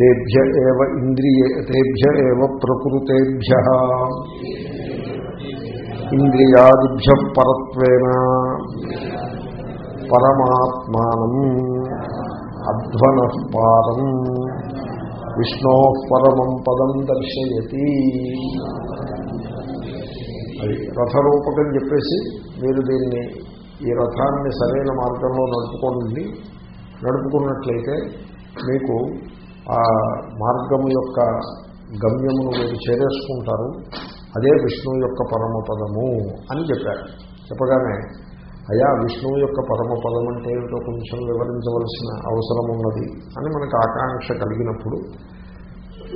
తేభ్య ఏవ ఇంద్రియ తేభ్య ఏవ ప్రకృతేభ్య. ఇంద్రియాదిభ్య పరత్వేన. పరమాత్మానం అధ్వన పారం విష్ణో పరమం పదం దర్శయతి. అది రథరూపకం చెప్పేసి మీరు దీన్ని ఈ రథాన్ని సరైన మార్గంలో నడుపుకోండి. నడుపుకున్నట్లయితే మీకు ఆ మార్గం యొక్క గమ్యమును మీరు చేరేసుకుంటారు. అదే విష్ణువు యొక్క పరమపదము అని చెప్పారు. చెప్పగానే అయా విష్ణువు యొక్క పరమపదం అంటే ఏమిటో కొంచెం వివరించవలసిన అవసరం ఉన్నది అని మనకు ఆకాంక్ష కలిగినప్పుడు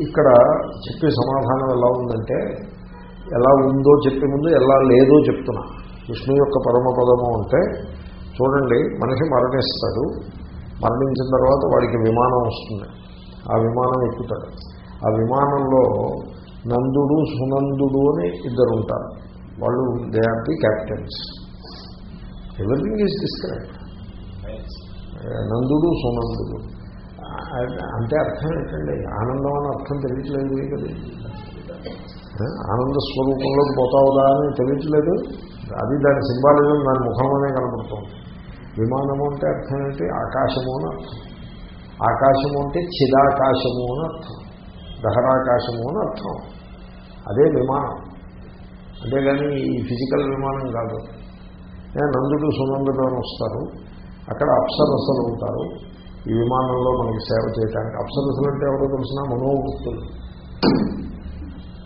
ఇక్కడ చెప్పే సమాధానం ఎలా ఉందంటే ఎలా ఉందో చెప్పే ముందు ఎలా లేదో చెప్తున్నా. విష్ణు యొక్క పరమపదము అంటే చూడండి మనిషి మరణిస్తాడు. మరణించిన తర్వాత వాడికి విమానం వస్తుంది. ఆ విమానం ఎక్కుతాడు. ఆ విమానంలో నందుడు సునందుడు అని ఇద్దరు ఉంటారు వాళ్ళు they are the captains everything is describe నందుడు సునందుడు. అంటే అర్థం ఏంటండి ఆనందం అని అర్థం తెలియట్లేదు కదా. ఆనంద స్వరూపంలోకి పోతావుదా అని తెలియట్లేదు. అది దాని సింబాలిజం దాని ముఖంలోనే కనపడుతుంది. విమానము అంటే అర్థం ఏంటి? ఆకాశము అని అర్థం. ఆకాశము అంటే చిదాకాశము అని అర్థం. దహరాకాశము అని అర్థం. అదే విమానం. అంతేగాని ఈ ఫిజికల్ విమానం కాదు. నందుడు సునందుడు అని వస్తారు. అక్కడ అప్సరసలు ఉంటారు. ఈ విమానంలో మనకి సేవ చేయడానికి అప్సరసలు అంటే ఎవరో తెలిసిన మనోవృత్తులు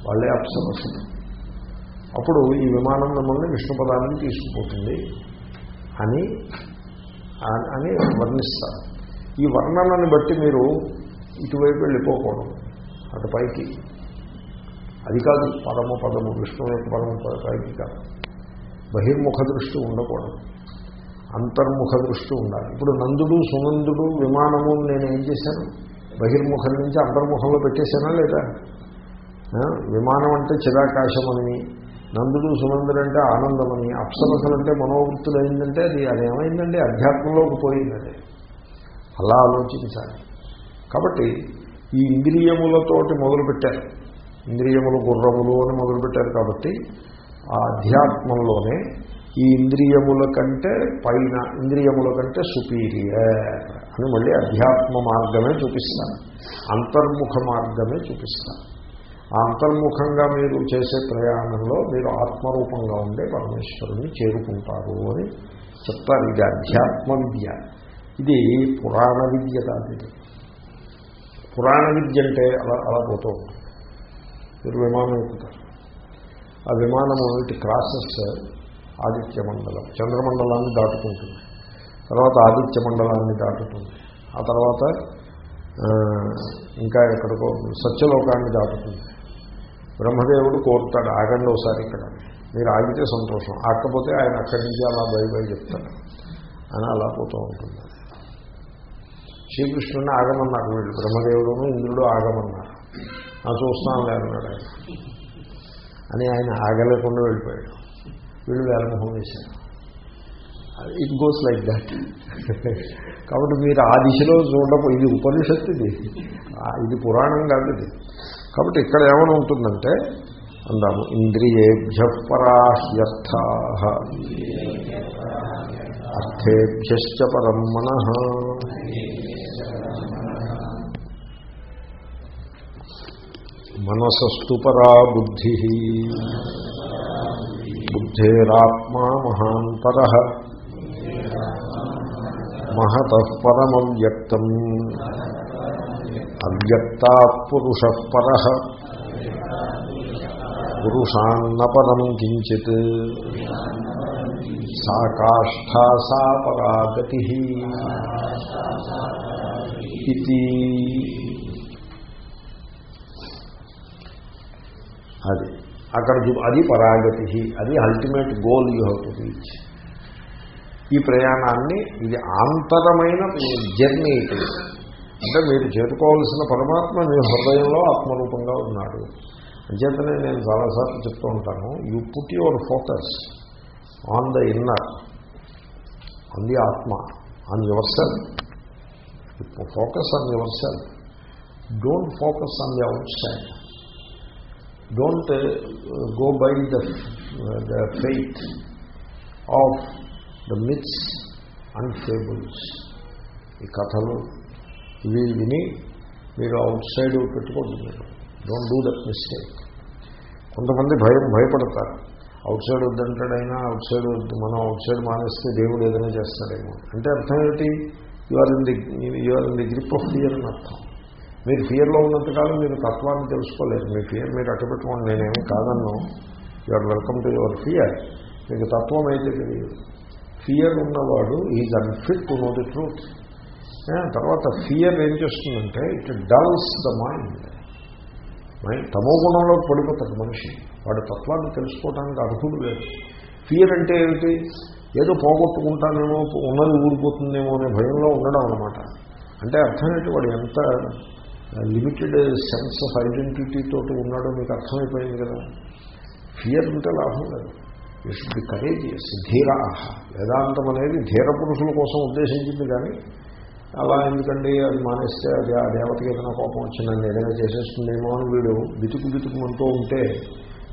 వాళ్ళే అప్సరసలు. అప్పుడు ఈ విమానం మిమ్మల్ని విష్ణుపదానికి తీసుకుపోతుంది అని అని వర్ణిస్తారు. ఈ వర్ణనని బట్టి మీరు ఇటువైపు వెళ్ళిపోకూడదు. అటు పైకి. అది కాదు పదము పదము విష్ణువు యొక్క పదము పైకి కాదు. బహిర్ముఖ దృష్టి ఉండకూడదు. అంతర్ముఖ దృష్టి ఉండాలి. ఇప్పుడు నందుడు సునందుడు విమానము నేను ఏం చేశాను? బహిర్ముఖం నుంచి అంతర్ముఖంలో పెట్టేశానా లేదా? విమానం అంటే చిరాకాశమని నందుడు సునందుడు అంటే ఆనందమని అప్సరసలు అంటే మనోవృత్తులు అయిందంటే అది అదేమైందండి అధ్యాత్మంలోకి పోయిందండి. అలా ఆలోచించాలి. కాబట్టి ఈ ఇంద్రియములతోటి మొదలుపెట్టారు. ఇంద్రియములు గుర్రములు అని మొదలుపెట్టారు కాబట్టి ఆ అధ్యాత్మంలోనే ఈ ఇంద్రియముల కంటే పైన ఇంద్రియముల కంటే సుపీరియర్ అని మళ్ళీ అధ్యాత్మ మార్గమే చూపిస్తాను అంతర్ముఖ మార్గమే చూపిస్తాను ఆ అంతర్ముఖంగా మీరు చేసే ప్రయాణంలో మీరు ఆత్మరూపంగా ఉండే పరమేశ్వరుని చేరుకుంటారు అని చెప్తారు. ఇది అధ్యాత్మ విద్య. ఇది పురాణ విద్య కాదు ఇది. పురాణ విద్య అంటే అలా అలా పోతూ ఉంటుంది. మీరు విమానం ఎక్కుతారు. ఆ విమానము ఇటు క్రాసెస్ ఆదిత్య మండలం చంద్రమండలాన్ని దాటుకుంటుంది. తర్వాత ఆదిత్య మండలాన్ని దాటుతుంది. ఆ తర్వాత ఇంకా ఎక్కడికో సత్యలోకాన్ని దాటుతుంది. బ్రహ్మదేవుడు కోరుతాడు ఆగండి ఒకసారి ఇక్కడ. మీరు ఆగితే సంతోషం. ఆకపోతే ఆయన అక్కడి నుంచి అలా బై బై చెప్తాడు. అని అలా పోతూ ఉంటుంది. శ్రీకృష్ణుని ఆగమన్నారు. వీళ్ళు బ్రహ్మదేవుడును ఇంద్రుడు ఆగమన్నారు. ఆ చూస్తాను లేదన్నాడు ఆయన. అని ఆయన ఆగలేకుండా వెళ్ళిపోయాడు. వీళ్ళు వేలమొహం వేశారు ఇట్ గోస్ లైక్ దాట్ కాబట్టి మీరు ఆ దిశలో చూడడం ఇది ఉపనిషత్తు ఇది. ఇది పురాణం కాదు ఇది. కాబట్టి ఇక్కడ ఏమైనా ఉంటుందంటే అందాము ఇంద్రియేభ్య పరాహ్యర్థ. అర్థేభ్య పరం మన. మనసస్తు పరా బుద్ధి. బుద్ధేరాత్మా మహాంతర. మహత పరమం వ్యక్తం. అవ్యక్తా పురుష పర. పురుషాన్న పరం కించిత్. సా కాష్ఠా సా పరాగతి ఇది అది. అక్కడ అది పరాగతి. అది ultimate goal you have to reach ఈ ప్రయాణాన్ని ఇది ఆంతరమైన జర్నీ ఇది అంటే మీరు చేరుకోవాల్సిన పరమాత్మ మీ హృదయంలో ఆత్మరూపంగా ఉన్నాడు. అంచేతనే నేను చాలాసార్లు చెప్తూ ఉంటాను you put your focus on the inner on the ఆత్మ on your self focus on your self don't focus on the outside don't go by the the faith of the myths and fables ఈ కథలు ఇవి విని మీరు out side పెట్టుకోండి మీరు. Don't do that mistake కొంతమంది భయం భయపడతారు. అవుట్ సైడ్ వద్దంటాడైనా అవుట్ సైడ్ వద్దు. మనం అవుట్ సైడ్ మానేస్తే దేవుడు ఏదైనా చేస్తాడేమో. అంటే అర్థం ఏంటి you are in the you are in the grip of fear అని అర్థం. మీరు ఫియర్లో ఉన్నంతకాలం మీరు తత్వాన్ని తెలుసుకోలేరు. మీ ఫియర్ మీరు అట్టబెట్టుకోండి. నేనేమి కాదన్ను. You are welcome to your fear మీకు తత్వం అయితే తెలియదు. ఫియర్ ఉన్నవాడు is unfit to know the truth తర్వాత ఫియర్ ఏం చేస్తుందంటే it dulls the mind mind తమో గుణంలో పడిపోతాడు మనిషి. వాడు తత్వాన్ని తెలుసుకోవడానికి అర్హుడు లేదు. ఫియర్ అంటే ఏమిటి? ఏదో పోగొట్టుకుంటానేమో ఉన్నది ఊడిపోతుందేమో అనే భయంలో ఉండడం అనమాట అంటే అర్థం ఏంటి? వాడు ఎంత లిమిటెడ్ సెన్స్ ఆఫ్ ఐడెంటిటీ తోటి ఉన్నాడో మీకు అర్థమైపోయింది కదా. ఫియర్ ఉంటే లాభం లేదు. యూ షుడ్ బి కరేజియస్ ధీరాహ. వేదాంతం అనేది ధీర పురుషుల కోసం ఉద్దేశించింది కానీ అలా ఎందుకండి అది మానేస్తే అది ఆ దేవతకి ఏదైనా కోపం వచ్చిందని ఏదైనా చేసేస్తుందేమో అని వీడు బితుకు బితుకుమంటూ ఉంటే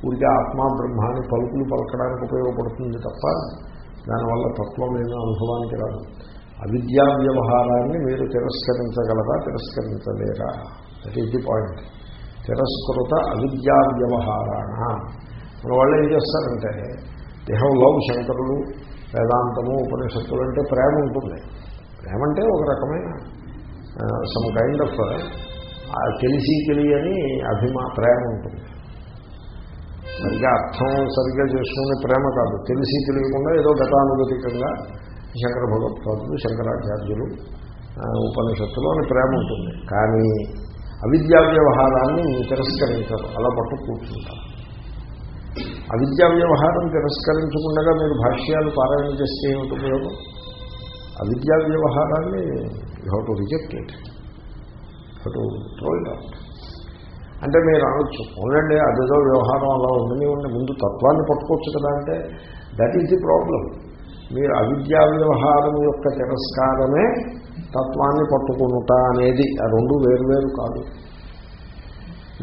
ఊరికే ఆత్మా బ్రహ్మాన్ని పలుకులు పలకడానికి ఉపయోగపడుతుంది తప్ప దానివల్ల తత్వం ఏదో అనుభవానికి రాదు. అవిద్యా వ్యవహారాన్ని మీరు తిరస్కరించగలరా తిరస్కరించలేరా? దట్ ఈజ్ ది పాయింట్ తిరస్కృత అవిద్యా వ్యవహారాణ మన వాళ్ళు ఏం చేస్తారంటే దేహంలో లవ్ శంకరులు వేదాంతము ఉపనిషత్తులు అంటే ప్రేమ ఉంటుంది. ప్రేమ అంటే ఒక రకమైన సమ్ కైండ్ ఆఫ్ తెలిసి తెలియని అభిమా ప్రేమ ఉంటుంది. సరిగ్గా అర్థం సరిగ్గా చేసుకునే ప్రేమ కాదు. తెలిసి తెలియకుండా ఏదో గతానుగతికంగా శంకర భగవత్పాదులు శంకరాచార్యులు ఉపనిషత్తులోని ప్రేమ ఉంటుంది. కానీ అవిద్యా వ్యవహారాన్ని తిరస్కరించరు. అలా పట్టు కూర్చుంటారు. అవిద్యా వ్యవహారం తిరస్కరించకుండా మీరు భాష్యాలు పారాయణ చేస్తే ఏమిటి ఉపయోగం? అవిద్యా వ్యవహారాన్ని you have to reject it. To throw it out. అంటే మీరు అనొచ్చు ఉండండి అదేదో వ్యవహారం అలా ఉందని ఉండి ముందు తత్వాన్ని పట్టుకోవచ్చు కదా అంటే దట్ ఈజ్ ది ప్రాబ్లం మీరు అవిద్యా వ్యవహారం యొక్క తిరస్కారమే తత్వాన్ని పట్టుకునుట అనేది. ఆ రెండు వేరువేరు కాదు.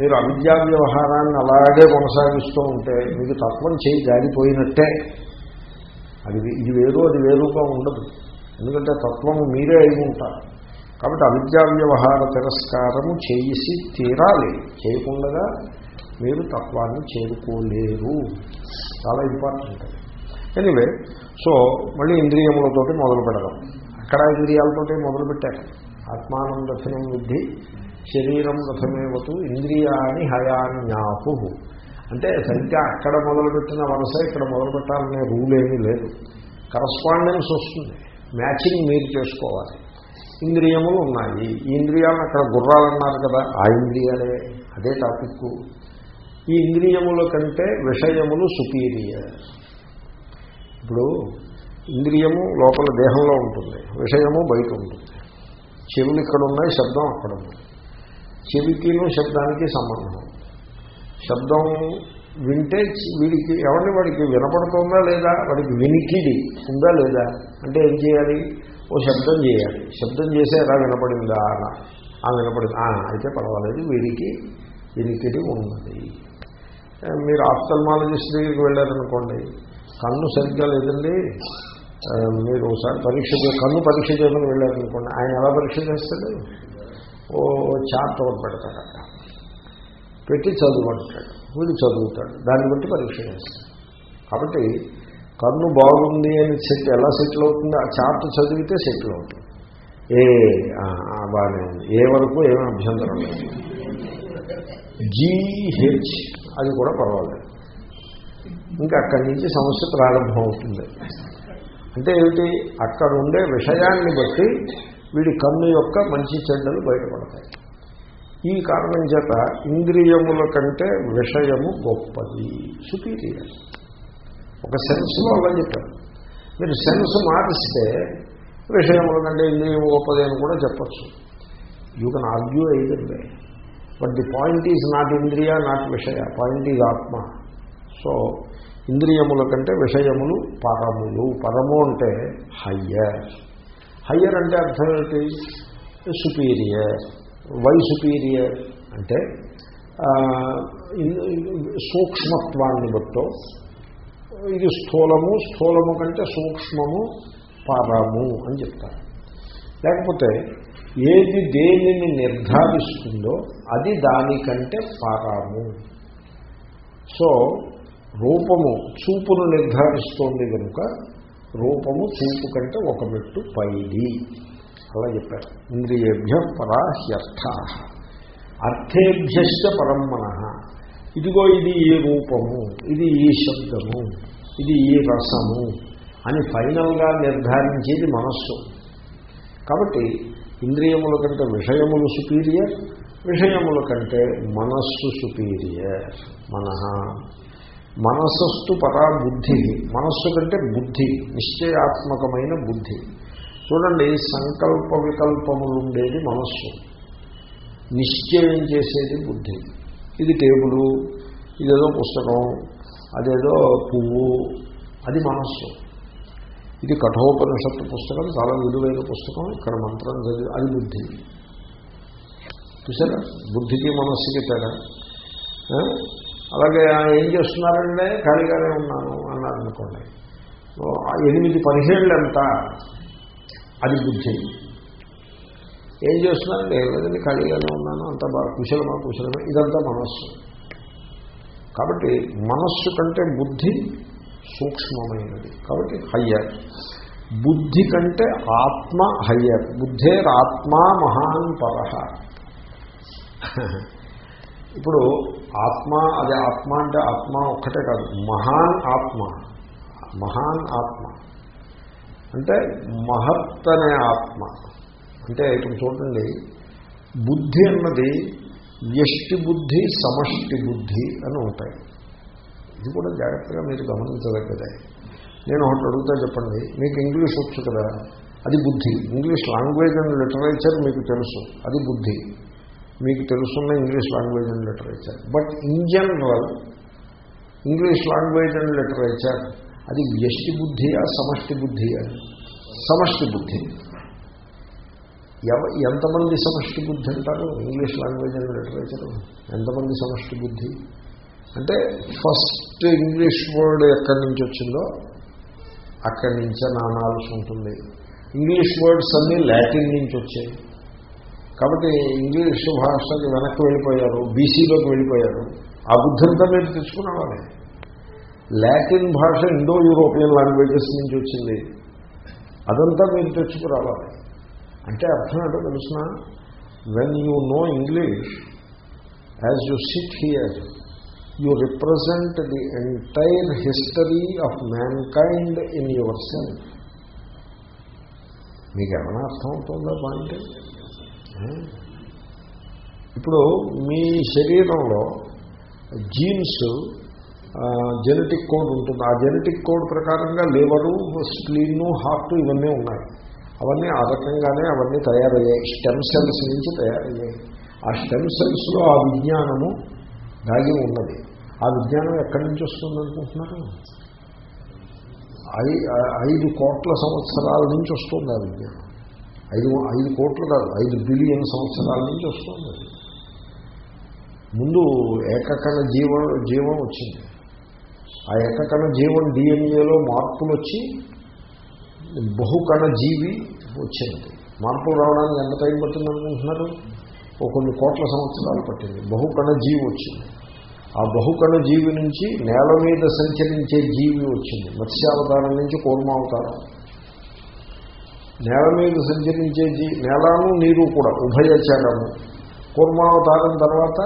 మీరు అవిద్యా వ్యవహారాన్ని అలాగే కొనసాగిస్తూ ఉంటే మీకు తత్వం చేయి జారిపోయినట్టే. అది ఇది వేరు అది వేరుగా ఉండదు. ఎందుకంటే తత్వము మీరే అయి ఉంటారు. కాబట్టి అవిద్యా వ్యవహార తిరస్కారము చేసి తీరాలి. చేయకుండా మీరు తత్వాన్ని చేరుకోలేరు. చాలా ఇంపార్టెంట్. ఎనివే సో మళ్ళీ ఇంద్రియములతోటి మొదలు పెడదాం. అక్కడ ఇంద్రియాలతోటి మొదలు పెట్టారు. ఆత్మానం రథనం బుద్ధి శరీరం రథమేవతు ఇంద్రియాని హయాన్యాహు. అంటే సరిగ్గా అక్కడ మొదలుపెట్టిన వరుస ఇక్కడ మొదలు పెట్టాలనే రూల్ ఏమీ లేదు. కరస్పాండెన్స్ వస్తుంది. మ్యాచింగ్ మీరు చేసుకోవాలి. ఇంద్రియములు ఉన్నాయి. ఈ ఇంద్రియాలను అక్కడ గుర్రాలన్నారు కదా ఆ ఇంద్రియాలే అదే టాపిక్ ఈ ఇంద్రియముల కంటే విషయములు సుపీరియర్ ఇప్పుడు ఇంద్రియము లోపల దేహంలో ఉంటుంది విషయము బయట ఉంటుంది. చెవులు ఇక్కడ ఉన్నాయి శబ్దం అక్కడ ఉంది. చెవికిను శబ్దానికి సంబంధం. శబ్దం వింటే వీడికి ఎవరిని వాడికి వినపడుతుందా లేదా వాడికి వినికిడి ఉందా లేదా అంటే ఏం చేయాలి? ఓ శబ్దం చేయాలి. శబ్దం చేసే ఎలా వినపడిందా ఆ వినపడింది అయితే పర్వాలేదు వీడికి వినికిడి ఉన్నది. మీరు ఆఫ్థల్మాలజిస్ట్ దగ్గరికి వెళ్ళారనుకోండి కన్ను సరిగ్గా లేదండి. మీరు ఒకసారి పరీక్ష కన్ను పరీక్ష చేయమని వెళ్ళారనుకోండి ఆయన ఎలా పరీక్ష చేస్తాడు? ఓ చార్ట్ ఒకటి పెడతాడు అక్కడ. పెట్టి చదువుకుంటాడు వీడు చదువుతాడు దాన్ని బట్టి పరీక్ష చేస్తాడు. కాబట్టి కన్ను బాగుంది అని సెట్ ఎలా సెటిల్ అవుతుంది? ఆ చార్ట్ చదివితే సెటిల్ అవుతుంది. ఏ బాగానే ఉంది. ఏ వరకు ఏమి అభ్యంతరం లేదు. జీహెచ్ అది కూడా పర్వాలేదు. ఇంకా అక్కడి నుంచి సమస్య ప్రారంభం అవుతుంది అంటే ఏమిటి? అక్కడ ఉండే విషయాన్ని బట్టి వీడి కన్ను యొక్క మంచి చెడ్డలు బయటపడతాయి. ఈ కారణం చేత ఇంద్రియముల కంటే విషయము గొప్పది. సుపీరియర్ ఒక సెన్స్లో అలా చెప్పారు. మీరు సెన్స్ మారిస్తే విషయముల కంటే ఇంద్రియము గొప్పది అని కూడా చెప్పచ్చు. You can argue either but the point is not ఇంద్రియ నాట్ విషయ. పాయింట్ ఈజ్ ఆత్మ. సో ఇంద్రియముల కంటే విషయములు పరములు పరము అంటే హయ్యర్. హయ్యర్ అంటే అర్థం ఏంటి సుపీరియర్. Why superior? అంటే సూక్ష్మత్వాన్ని బట్టో ఇది స్థూలము స్థూలము కంటే సూక్ష్మము పరము అని చెప్తారు. లేకపోతే ఏది దేనిని నిర్ధారిస్తుందో అది దానికంటే పరము సో రూపము చూపును నిర్ధారిస్తోంది కనుక రూపము చూపు కంటే ఒక మెట్టు పైది. అలా చెప్పారు. ఇంద్రియేభ్య పరాహ్యర్థ. అర్థేభ్యశ్చ పరం ఇదిగో ఇది ఈ రూపము ఇది ఈ శబ్దము ఇది ఈ రసము అని ఫైనల్గా నిర్ధారించేది మనస్సు. కాబట్టి ఇంద్రియముల కంటే విషయములు సుపీరియర్ విషయముల కంటే మనస్సు సుపీరియర్. మనః మనసస్సు పరా బుద్ధి మనస్సు కంటే బుద్ధి నిశ్చయాత్మకమైన బుద్ధి. చూడండి సంకల్ప వికల్పములుండేది మనస్సు. నిశ్చయం చేసేది బుద్ధి. ఇది టేబులు ఇదేదో పుస్తకం అదేదో పువ్వు అది మనస్సు. ఇది కఠోపనిషత్తు పుస్తకం చాలా విలువైన పుస్తకం ఇక్కడ మంత్రం చదివి అది బుద్ధి. చూసారా బుద్ధికి మనస్సుకి తేడా. అలాగే ఏం చేస్తున్నారంటే ఖాళీగానే ఉన్నాను అన్నారు అనుకోండి ఎనిమిది పదిహేళ్ళు ఎంత అది బుద్ధి. ఏం చేస్తున్నారంటే ఏం ఖాళీగానే ఉన్నాను అంత బాగా కుశలమా కుశలమా ఇదంతా మనస్సు. కాబట్టి మనస్సు కంటే బుద్ధి సూక్ష్మమైనది. కాబట్టి హయ్యర్. బుద్ధి కంటే ఆత్మ హయ్యర్. బుద్ధేరాత్మ మహాన్ పరహ ఇప్పుడు ఆత్మ అది ఆత్మ అంటే ఆత్మ ఒక్కటే కాదు. మహాన్ ఆత్మ. మహాన్ ఆత్మ. అంటే మహత్ అనే ఆత్మ. అంటే ఇప్పుడు చూడండి బుద్ధి అన్నది వ్యష్టి బుద్ధి సమష్టి బుద్ధి అని ఉంటాయి. ఇది కూడా జాగ్రత్తగా మీరు గమనించదగ్గదే. నేను ఒకటి అడుగుతా చెప్పండి మీకు ఇంగ్లీష్ వచ్చు కదా? అది బుద్ధి. ఇంగ్లీష్ లాంగ్వేజ్ అండ్ లిటరేచర్ మీకు తెలుసు. అది బుద్ధి. మీకు తెలుసున్న English language and literature. But in general English language and literature అది వ్యష్టి బుద్ధియా సమష్టి బుద్ధియా? సమష్టి బుద్ధి. ఎవ ఎంతమంది సమష్టి బుద్ధి అంటారు? English language and literature. ఎంతమంది సమష్టి బుద్ధి? అంటే ఫస్ట్ ఇంగ్లీష్ వర్డ్ ఎక్కడి నుంచి వచ్చిందో అక్కడి నుంచే నానాల్సి ఉంటుంది. ఇంగ్లీష్ వర్డ్స్ అన్నీ లాటిన్ నుంచి వచ్చాయి. కాబట్టి ఇంగ్లీష్ భాషకి వెనక్కి వెళ్ళిపోయారు బీసీలోకి వెళ్ళిపోయారు. ఆ బుద్ధంతా మీరు తెచ్చుకున్నామని లాటిన్ భాష ఇండో యూరోపియన్ లాంగ్వేజెస్ నుంచి వచ్చింది. అదంతా మీరు తెచ్చుకురావాలి అంటే అర్థం ఏంటో తెలుసిన? When you know English as you sit here you represent the entire history of mankind in yourself మీకు ఏమైనా అర్థం అవుతుందా బాగుంటే ఇప్పుడు మీ శరీరంలో జీన్స్ జెనెటిక్ కోడ్ ఉంటుంది. ఆ జెనెటిక్ కోడ్ ప్రకారంగా లివరు స్ప్లీను హార్ట్ ఇవన్నీ ఉన్నాయి. అవన్నీ ఆ రకంగానే అవన్నీ తయారయ్యాయి. స్టెమ్ సెల్స్ నుంచి తయారయ్యాయి. ఆ స్టెమ్ సెల్స్లో ఆ విజ్ఞానము దాగి ఉన్నది. ఆ విజ్ఞానం ఎక్కడి నుంచి వస్తుంది అనుకుంటున్నారు? ఐ ఐదు కోట్ల సంవత్సరాల నుంచి వస్తుంది ఆ విజ్ఞానం. ఐదు ఐదు కోట్లు కాదు ఐదు బిలియన్ సంవత్సరాల నుంచి వస్తుంది. ముందు ఏకకణ జీవ జీవం వచ్చింది. ఆ ఏకకణ జీవం డిఎన్ఏలో మార్పులు వచ్చి బహుకణ జీవి వచ్చింది. మార్పులు రావడానికి ఎంత టైం పట్టింది అనుకుంటున్నారు? కొన్ని కోట్ల సంవత్సరాలు పట్టింది. బహుకణ జీవి వచ్చింది. ఆ బహుకణ జీవి నుంచి నేల మీద సంచరించే జీవి వచ్చింది. మత్స్యావతారం నుంచి కూర్మావతారం. నేల మీద సంచరించే నేలను నీరు కూడా ఉభయచరము కూర్మావతారం తర్వాత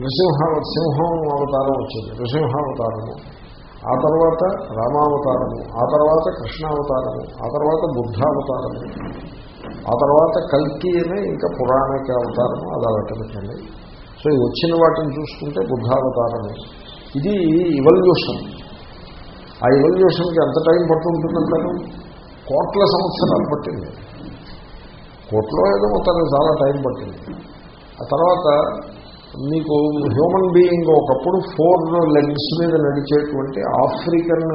నృసింహ సింహం అవతారం వచ్చింది. నృసింహావతారము. ఆ తర్వాత రామావతారము. ఆ తర్వాత కృష్ణావతారము. ఆ తర్వాత బుద్ధావతారము. ఆ తర్వాత కల్కి అనే ఇంకా పురాణిక అవతారము అలా పెట్టబెట్టండి సో ఈ వచ్చిన వాటిని చూసుకుంటే బుద్ధావతారము. ఇది ఇవల్యూషన్ ఆ ఇవల్యూషన్కి ఎంత టైం పట్టుంటుందంటారు కోట్ల సంవత్సరాలు పట్టింది. కోట్లో ఏదో మొత్తానికి చాలా టైం పట్టింది. ఆ తర్వాత మీకు హ్యూమన్ బీయింగ్ ఒకప్పుడు ఫోర్ లెగ్స్ మీద నడిచేటువంటి ఆఫ్రికన్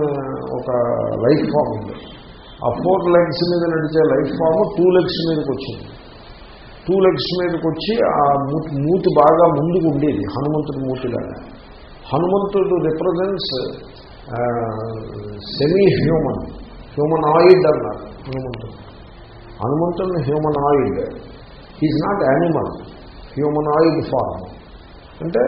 ఒక లైఫ్ ఫామ్ ఉంది. ఆ ఫోర్ లెగ్స్ మీద నడిచే లైఫ్ ఫామ్ టూ లెగ్స్ మీదకి వచ్చింది. టూ లెగ్స్ మీదకి వచ్చి ఆ మూతి మూతి బాగా ముందుకు ఉండేది హనుమంతుడి మూతిలాగా. హనుమంతుడు represents semi human humanoid అన్నారు. హనుమంతుడు. హనుమంతుడిని humanoid is not animal humanoid form అంటే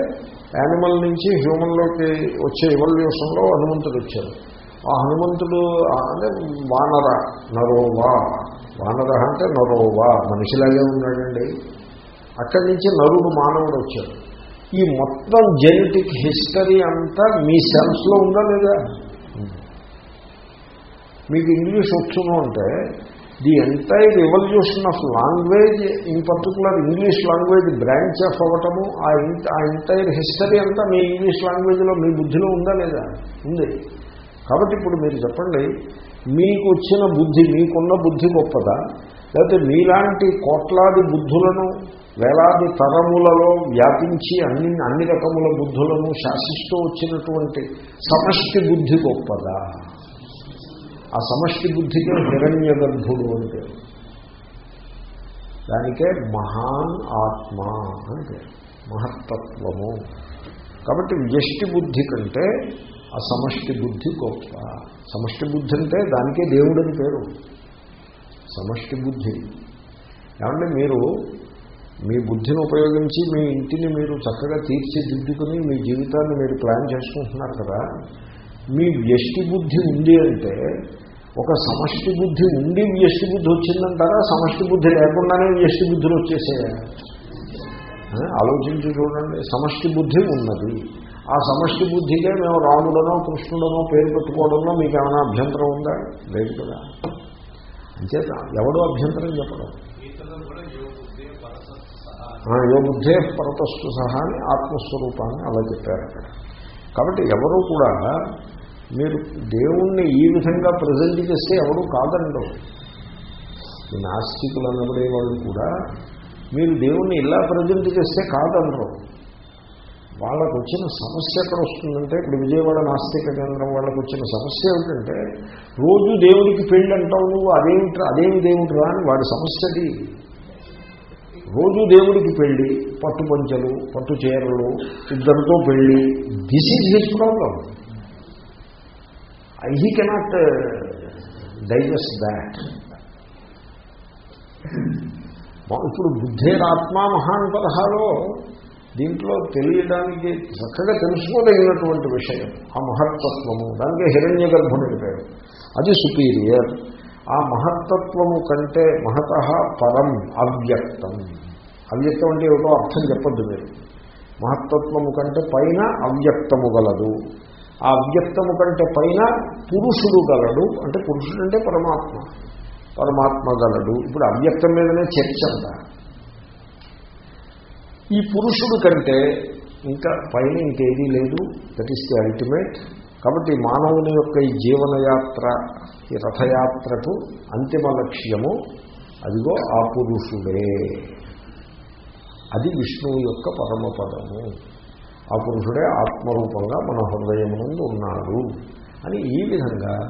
యానిమల్ నుంచి హ్యూమన్లోకి వచ్చే ఎవల్యూషన్లో హనుమంతుడు వచ్చాడు. ఆ హనుమంతుడు అంటే వానర నరోవా. వానర అంటే నరోవా. మనిషిలాగే ఉన్నాడండి. అక్కడి నుంచి నరుడు మానవుడు వచ్చాడు. ఈ మొత్తం జెనెటిక్ హిస్టరీ అంతా మీ సెల్స్లో ఉందా లేదా? మీకు ఇంగ్లీష్ వచ్చును అంటే the entire revolution of language in particular English language branch of అవ్వటము ఆ ఆ ఎంటైర్ హిస్టరీ అంతా మీ ఇంగ్లీష్ లాంగ్వేజ్లో మీ బుద్ధిలో ఉందా లేదా? ఉంది. కాబట్టి ఇప్పుడు మీరు చెప్పండి మీకు వచ్చిన బుద్ధి మీకున్న బుద్ధి గొప్పదా? లేకపోతే మీలాంటి కోట్లాది బుద్ధులను వేలాది తరములలో వ్యాపించి అన్ని అన్ని రకముల బుద్ధులను శాసిస్తూ వచ్చినటువంటి సమష్టి బుద్ధి గొప్పదా? ఆ సమష్టి బుద్ధికి హిరణ్య గర్భుడు అంటే దానికే మహాన్ ఆత్మ అంటే మహత్తత్వము. కాబట్టి వ్యష్టి బుద్ధి కంటే ఆ సమష్టి బుద్ధి గొప్ప. సమష్టి బుద్ధి అంటే దానికే దేవుడని పేరు. సమష్టి బుద్ధి. ఏమంటే మీరు మీ బుద్ధిని ఉపయోగించి మీ ఇంటిని మీరు చక్కగా తీర్చిదిద్దుకుని మీ జీవితాన్ని మీరు ప్లాన్ చేసుకుంటున్నారు కదా మీ వ్యష్టి బుద్ధి ఉంది అంటే ఒక సమష్టి బుద్ధి ఉండి వ్యష్టి బుద్ధి వచ్చిందంటారా? సమష్టి బుద్ధి లేకుండానే వ్యష్టి బుద్ధులు వచ్చేసాయా? ఆలోచించి చూడండి. సమష్టి బుద్ధి ఉన్నది. ఆ సమష్టి బుద్ధికే మేము రాముడనో కృష్ణుడనో పేరు పెట్టుకోవడంలో మీకు ఏమైనా అభ్యంతరం ఉందా? లేదు కదా. అంచేత ఎవడో అభ్యంతరం చెప్పడం. యో బుద్ధే పరతస్సు సహా అని ఆత్మస్వరూపాన్ని అలా చెప్పారు అక్కడ కాబట్టి ఎవరు కూడా మీరు దేవుణ్ణి ఈ విధంగా ప్రజెంట్ చేస్తే ఎవరు కాదండవు ఈ నాస్తికులు అనబడే వాళ్ళు కూడా మీరు దేవుణ్ణి ఇలా ప్రజెంట్ చేస్తే కాదనరు వాళ్ళకు వచ్చిన సమస్య ఎక్కడ వస్తుందంటే ఇప్పుడు విజయవాడ నాస్తిక కేంద్రం వాళ్ళకు వచ్చిన సమస్య ఏమిటంటే రోజు దేవుడికి పెళ్ళి అంటావు నువ్వు అదేమిట్రా అదేమి దేవుడు అని వాడి సమస్యది. రోజు దేవుడికి పెళ్ళి పట్టు పంచలు పట్టు చీరలు ఇద్దరితో పెళ్ళి this is his problem he cannot digest that ఇప్పుడు బుద్ధేరాత్మ మహాన్ పదహాలో దీంట్లో తెలియడానికి చక్కగా తెలుసుకోదగినటువంటి విషయం ఆ మహత్తత్వము. దానికి హిరణ్య గర్భుని పేరు. అది సుపీరియర్ ఆ మహత్తత్వము కంటే మహత పరం అవ్యక్తం. అవ్యక్తం అంటే ఏమిటో అర్థం చెప్పద్దు మీరు. మహత్తత్వము కంటే పైన అవ్యక్తము గలదు. ఆ అవ్యక్తము కంటే పైన పురుషుడు గలడు. అంటే పురుషుడు అంటే పరమాత్మ. పరమాత్మ గలడు. ఇప్పుడు అవ్యక్తం మీదనే చర్చ అంట. ఈ పురుషుడు కంటే ఇంకా పైన ఇంకేదీ లేదు. దట్ ఈస్ ది అల్టిమేట్ కాబట్టి మానవుని యొక్క ఈ జీవనయాత్ర ఈ రథయాత్రకు అంతిమ లక్ష్యము అదిగో ఆ పురుషుడే. అది విష్ణువు యొక్క పరమపదము ఆ పురుషుడే ఆత్మరూపంగా మన హృదయం నుండి ఉన్నాడు అని ఈ విధంగా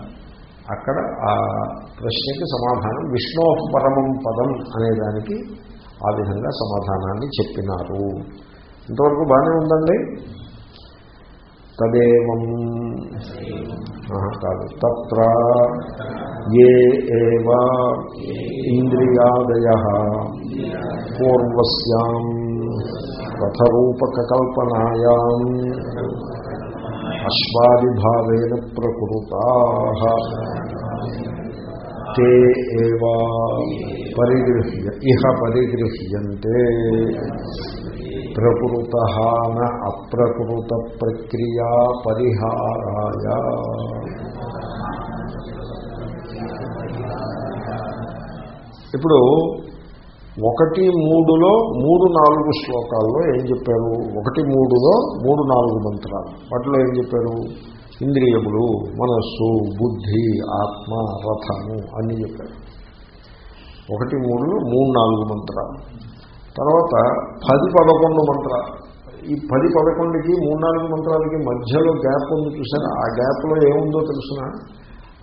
అక్కడ ఆ ప్రశ్నకి సమాధానం విష్ణు పరమం పదం అనేదానికి ఆ విధంగా సమాధానాన్ని చెప్పినారు. ఇంతవరకు బాగానే ఉందండి? తదేవం. కాదు. తత్ర. ఏ ఇంద్రియాదయ. పూర్వస్యాం. రథరూపకల్పనాయాం అశ్వాదిభావేన ప్రకృతా. తే ఏవా పరిగృహ్య ఇహ పరిగృహ్యంతే. ప్రకృత అప్రకృత ప్రక్రియా పరిహారాయ. ఇప్పుడు ఒకటి మూడులో మూడు నాలుగు శ్లోకాల్లో ఏం చెప్పారు? ఒకటి మూడులో మూడు నాలుగు మంత్రాలు. వాటిలో ఏం చెప్పారు? ఇంద్రియములు మనస్సు బుద్ధి ఆత్మ రథము అన్నీ చెప్పారు. ఒకటి మూడులో మూడు నాలుగు మంత్రాలు. తర్వాత పది పదకొండు మంత్రాలు. ఈ పది పదకొండుకి మూడు నాలుగు మంత్రాలకి మధ్యలో గ్యాప్ ఉంది చూసారా? ఆ గ్యాప్లో ఏముందో తెలుసినా?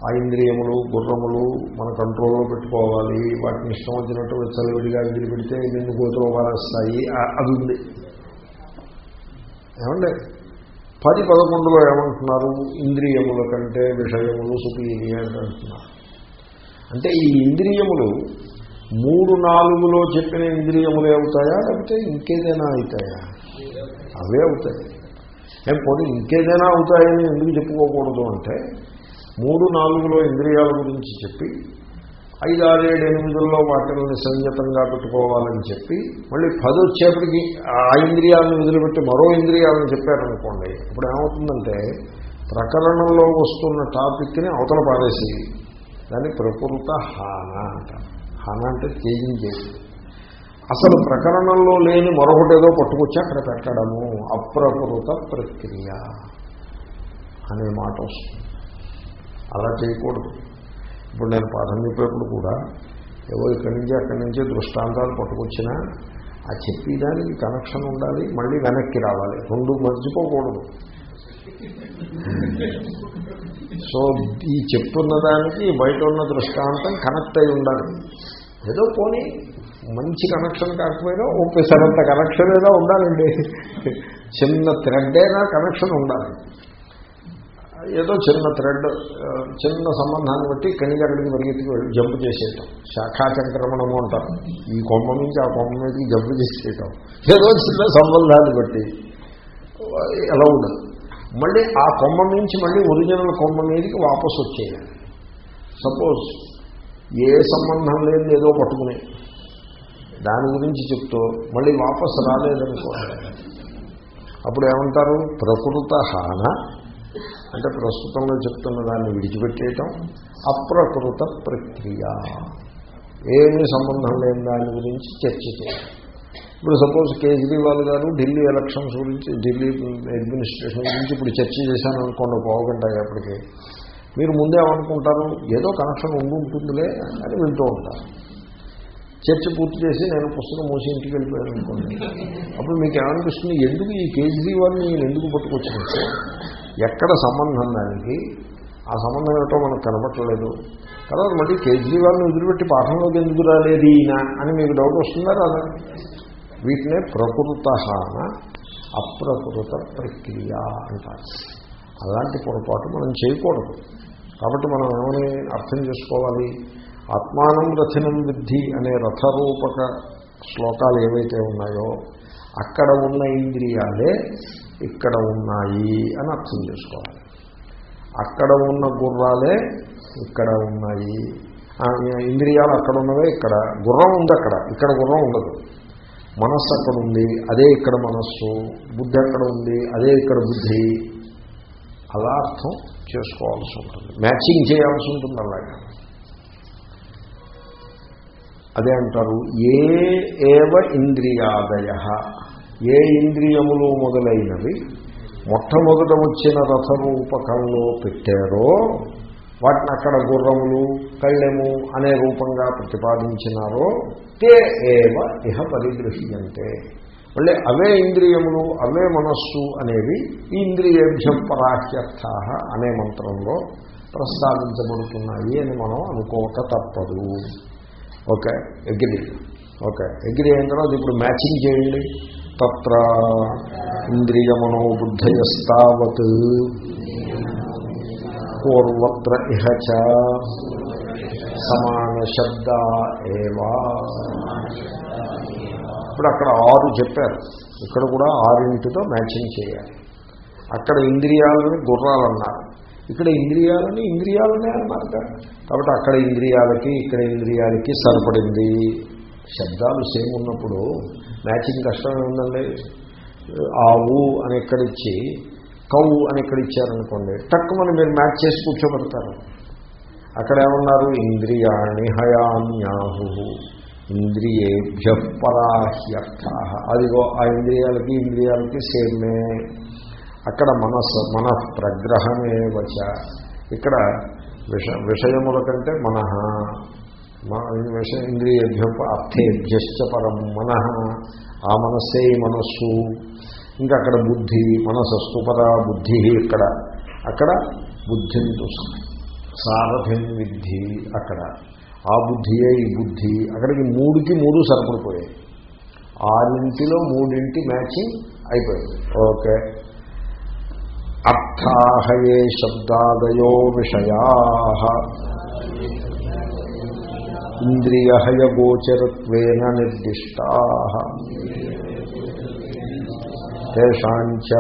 ఆ ఇంద్రియములు గుర్రములు మన కంట్రోల్లో పెట్టుకోవాలి. వాటిని ఇష్టం వచ్చినట్టు చలివిడిగా ఎగిరి పెడితే నిన్ను గోతులు వారేస్తాయి అది ఉంది. ఏమండి? పది పదకొండులో ఏమంటున్నారు? ఇంద్రియముల కంటే విషయములు సుపీరియర్ అంటున్నారు. అంటే ఈ ఇంద్రియములు మూడు నాలుగులో చెప్పిన ఇంద్రియములే అవుతాయా? లేకపోతే ఇంకేదైనా అవుతాయా? అవే అవుతాయి. ఏం పోనీ ఇంకేదైనా అవుతాయని ఎందుకు చెప్పుకోకూడదు అంటే మూడు నాలుగులో ఇంద్రియాల గురించి చెప్పి ఐదు ఆరు ఏడు ఎనిమిదిలో వాటిని సంయతంగా పెట్టుకోవాలని చెప్పి మళ్ళీ పది వచ్చేప్పటికి ఆ ఇంద్రియాలను వదిలిపెట్టి మరో ఇంద్రియాలను చెప్పారనుకోండి ఇప్పుడు ఏమవుతుందంటే ప్రకరణంలో వస్తున్న టాపిక్ని అవతల పారేసి దాన్ని ప్రకృత హాన అంట హాన అంటే త్యజించేసి. అసలు ప్రకరణంలో లేని మరొకటి ఏదో పట్టుకొచ్చి అక్కడ పెట్టడము అప్రకృత ప్రక్రియ అనే మాట వస్తుంది. అలా చేయకూడదు. ఇప్పుడు నేను పాఠం చెప్పేప్పుడు కూడా ఏవో ఇక్కడి నుంచి అక్కడి నుంచి దృష్టాంతాలు పట్టుకొచ్చినా ఆ చెప్పేదానికి కనెక్షన్ ఉండాలి మళ్ళీ వెనక్కి రావాలి. రెండు మర్చిపోకూడదు. సో ఈ చెప్తున్న దానికి బయట ఉన్న దృష్టాంతం కనెక్ట్ అయి ఉండాలి. ఏదో పోనీ మంచి కనెక్షన్ కాకపోయినా ఒకేసారంత కనెక్షన్ ఏదో ఉండాలండి. చిన్న థ్రెడ్ అయినా కనెక్షన్ ఉండాలి. ఏదో చిన్న థ్రెడ్ చిన్న సంబంధాన్ని బట్టి కణికి అక్కడికి పరిగెత్తికి వెళ్ళి జంప్ చేసేయటం. శాఖా సంక్రమణము అంటారు. ఈ కొమ్మ నుంచి ఆ కొమ్మ మీదకి జంప్ చేసేయటం. ఏదో చిన్న సంబంధాన్ని బట్టి ఎలా ఉండదు. మళ్ళీ ఆ కొమ్మ నుంచి మళ్ళీ ఒరిజినల్ కొమ్మ మీదకి వాపసు వచ్చేయాలి. సపోజ్ ఏ సంబంధం లేదు ఏదో పట్టుకుని దాని గురించి చెప్తూ మళ్ళీ వాపసు రాలేదనుకో అప్పుడు ఏమంటారు? ప్రకృత హాన అంటే ప్రస్తుతంలో చెప్తున్న దాన్ని విడిచిపెట్టేయటం అప్రకృత ప్రక్రియ. ఏమి సంబంధం లేని దాని గురించి చర్చ చేయడం ఇప్పుడు సపోజ్ కేజ్రీవాల్ గారు ఢిల్లీ ఎలక్షన్స్ గురించి ఢిల్లీ అడ్మినిస్ట్రేషన్ గురించి ఇప్పుడు చర్చ చేశాను అనుకోండి పోగంట అప్పటికి. మీరు ముందే ఏమనుకుంటారు? ఏదో కనెక్షన్ ఉండి ఉంటుందిలే అని వింటూ ఉంటారు. చర్చ పూర్తి చేసి నేను పుస్తకం మూసి ఇంటికి వెళ్ళిపోయాను అనుకోండి. అప్పుడు మీకు ఏమనిపిస్తుంది? ఎందుకు ఈ కేజ్రీవాల్ని నేను ఎందుకు పట్టుకొచ్చినట్టు ఎక్కడ సంబంధం దానికి? ఆ సంబంధం ఏమిటో మనకు కనపట్టలేదు తర్వాత మళ్ళీ కేజ్రీవాల్ని వదిలిపెట్టి పాఠంలోకి ఎందుకు రాలేదు ఈయన అని మీకు డౌట్ వస్తుందా రాదా? వీటినే ప్రకృత అప్రకృత ప్రక్రియ అంటారు అలాంటి పొరపాటు మనం చేయకూడదు. కాబట్టి మనం ఏమని అర్థం చేసుకోవాలి? ఆత్మానం రథనం విద్ధి అనే రథరూపక శ్లోకాలు ఏవైతే ఉన్నాయో అక్కడ ఉన్న ఇంద్రియాలే ఇక్కడ ఉన్నాయి అని అర్థం చేసుకోవాలి. అక్కడ ఉన్న గుర్రాలే ఇక్కడ ఉన్నాయి. ఇంద్రియాలు అక్కడ ఉన్నవే ఇక్కడ. గుర్రం ఉంది అక్కడ. ఇక్కడ గుర్రం ఉండదు. మనస్సు అక్కడ ఉంది. అదే ఇక్కడ మనస్సు. బుద్ధి అక్కడ ఉంది. అదే ఇక్కడ బుద్ధి. అలా అర్థం చేసుకోవాల్సి ఉంటుంది. మ్యాచింగ్ చేయాల్సి ఉంటుంది అలాగే. అదే అంటారు ఏ ఏవ ఇంద్రియాదయ. ఏ ఇంద్రియములు మొదలైనవి మొట్టమొదట వచ్చిన రథరూపకంలో పెట్టారో వాటిని అక్కడ గుర్రములు కళ్ళెము అనే రూపంగా ప్రతిపాదించినారో తే ఏవ ఇహ పరిగృహ్యంతే మళ్ళీ అవే ఇంద్రియములు అవే మనస్సు అనేవి ఇంద్రియేభ్య పరాహ్యర్థ అనే మంత్రంలో ప్రస్తావించబడుతున్నాయి అని మనం అనుకోక తప్పదు. Okay agree. ఓకే అగ్రి అయిన తర్వాత ఇప్పుడు మ్యాచింగ్ చేయండి. తత్ర ఇంద్రియమనోబుద్ధయస్తావత్ పూర్వత్ర ఇహ చ సమానశబ్ద ఏవా. ఇప్పుడు అక్కడ ఆరు చెప్పారు. ఇక్కడ కూడా ఆరింటితో మ్యాచింగ్ చేయాలి. అక్కడ ఇంద్రియాలని గుర్రాలన్నారు. ఇక్కడ ఇంద్రియాలని ఇంద్రియాలనే అన్నారు కాబట్టి అక్కడ ఇంద్రియాలకి ఇక్కడ ఇంద్రియాలకి సరిపడింది. శబ్దాలు సేమ్ ఉన్నప్పుడు మ్యాచింగ్ కష్టమే ఉందండి. ఆవు అని ఎక్కడిచ్చి కౌ అని ఇక్కడ ఇచ్చారనుకోండి టక్కుమని మీరు మ్యాచ్ చేసి కూర్చోబెడతారు. అక్కడ ఏమన్నారు ఇంద్రియాణి హయాన్యాహు ఇంద్రియేభ్య పరాహ్యర్థ. అదిగో ఆ ఇంద్రియాలకి ఇంద్రియాలకి సేమే. అక్కడ మనస్సు మన ప్రగ్రహమే వచ ఇక్కడ విష విషయముల కంటే మన. విష ఇంద్రియేభ్య అర్థేభ్యశ్చ పరం మన ఆ మనస్సే మనస్సు. ఇంకా అక్కడ బుద్ధి మనసస్సు పర బుద్ధి ఇక్కడ. అక్కడ బుద్ధిని చూస్తుంది సారథిం విద్ధి అక్కడ. ఆ బుద్ధియే ఈ బుద్ధి. అక్కడికి మూడుకి మూడు సరిపడిపోయాయి ఆరింటిలో మూడింటి మ్యాచింగ్ అయిపోయింది. ఓకే. అర్థాహయే శబ్దాదయో విషయా. ఇంద్రియహయగోచరత్వేన నిర్దిష్టా. తేషాంచ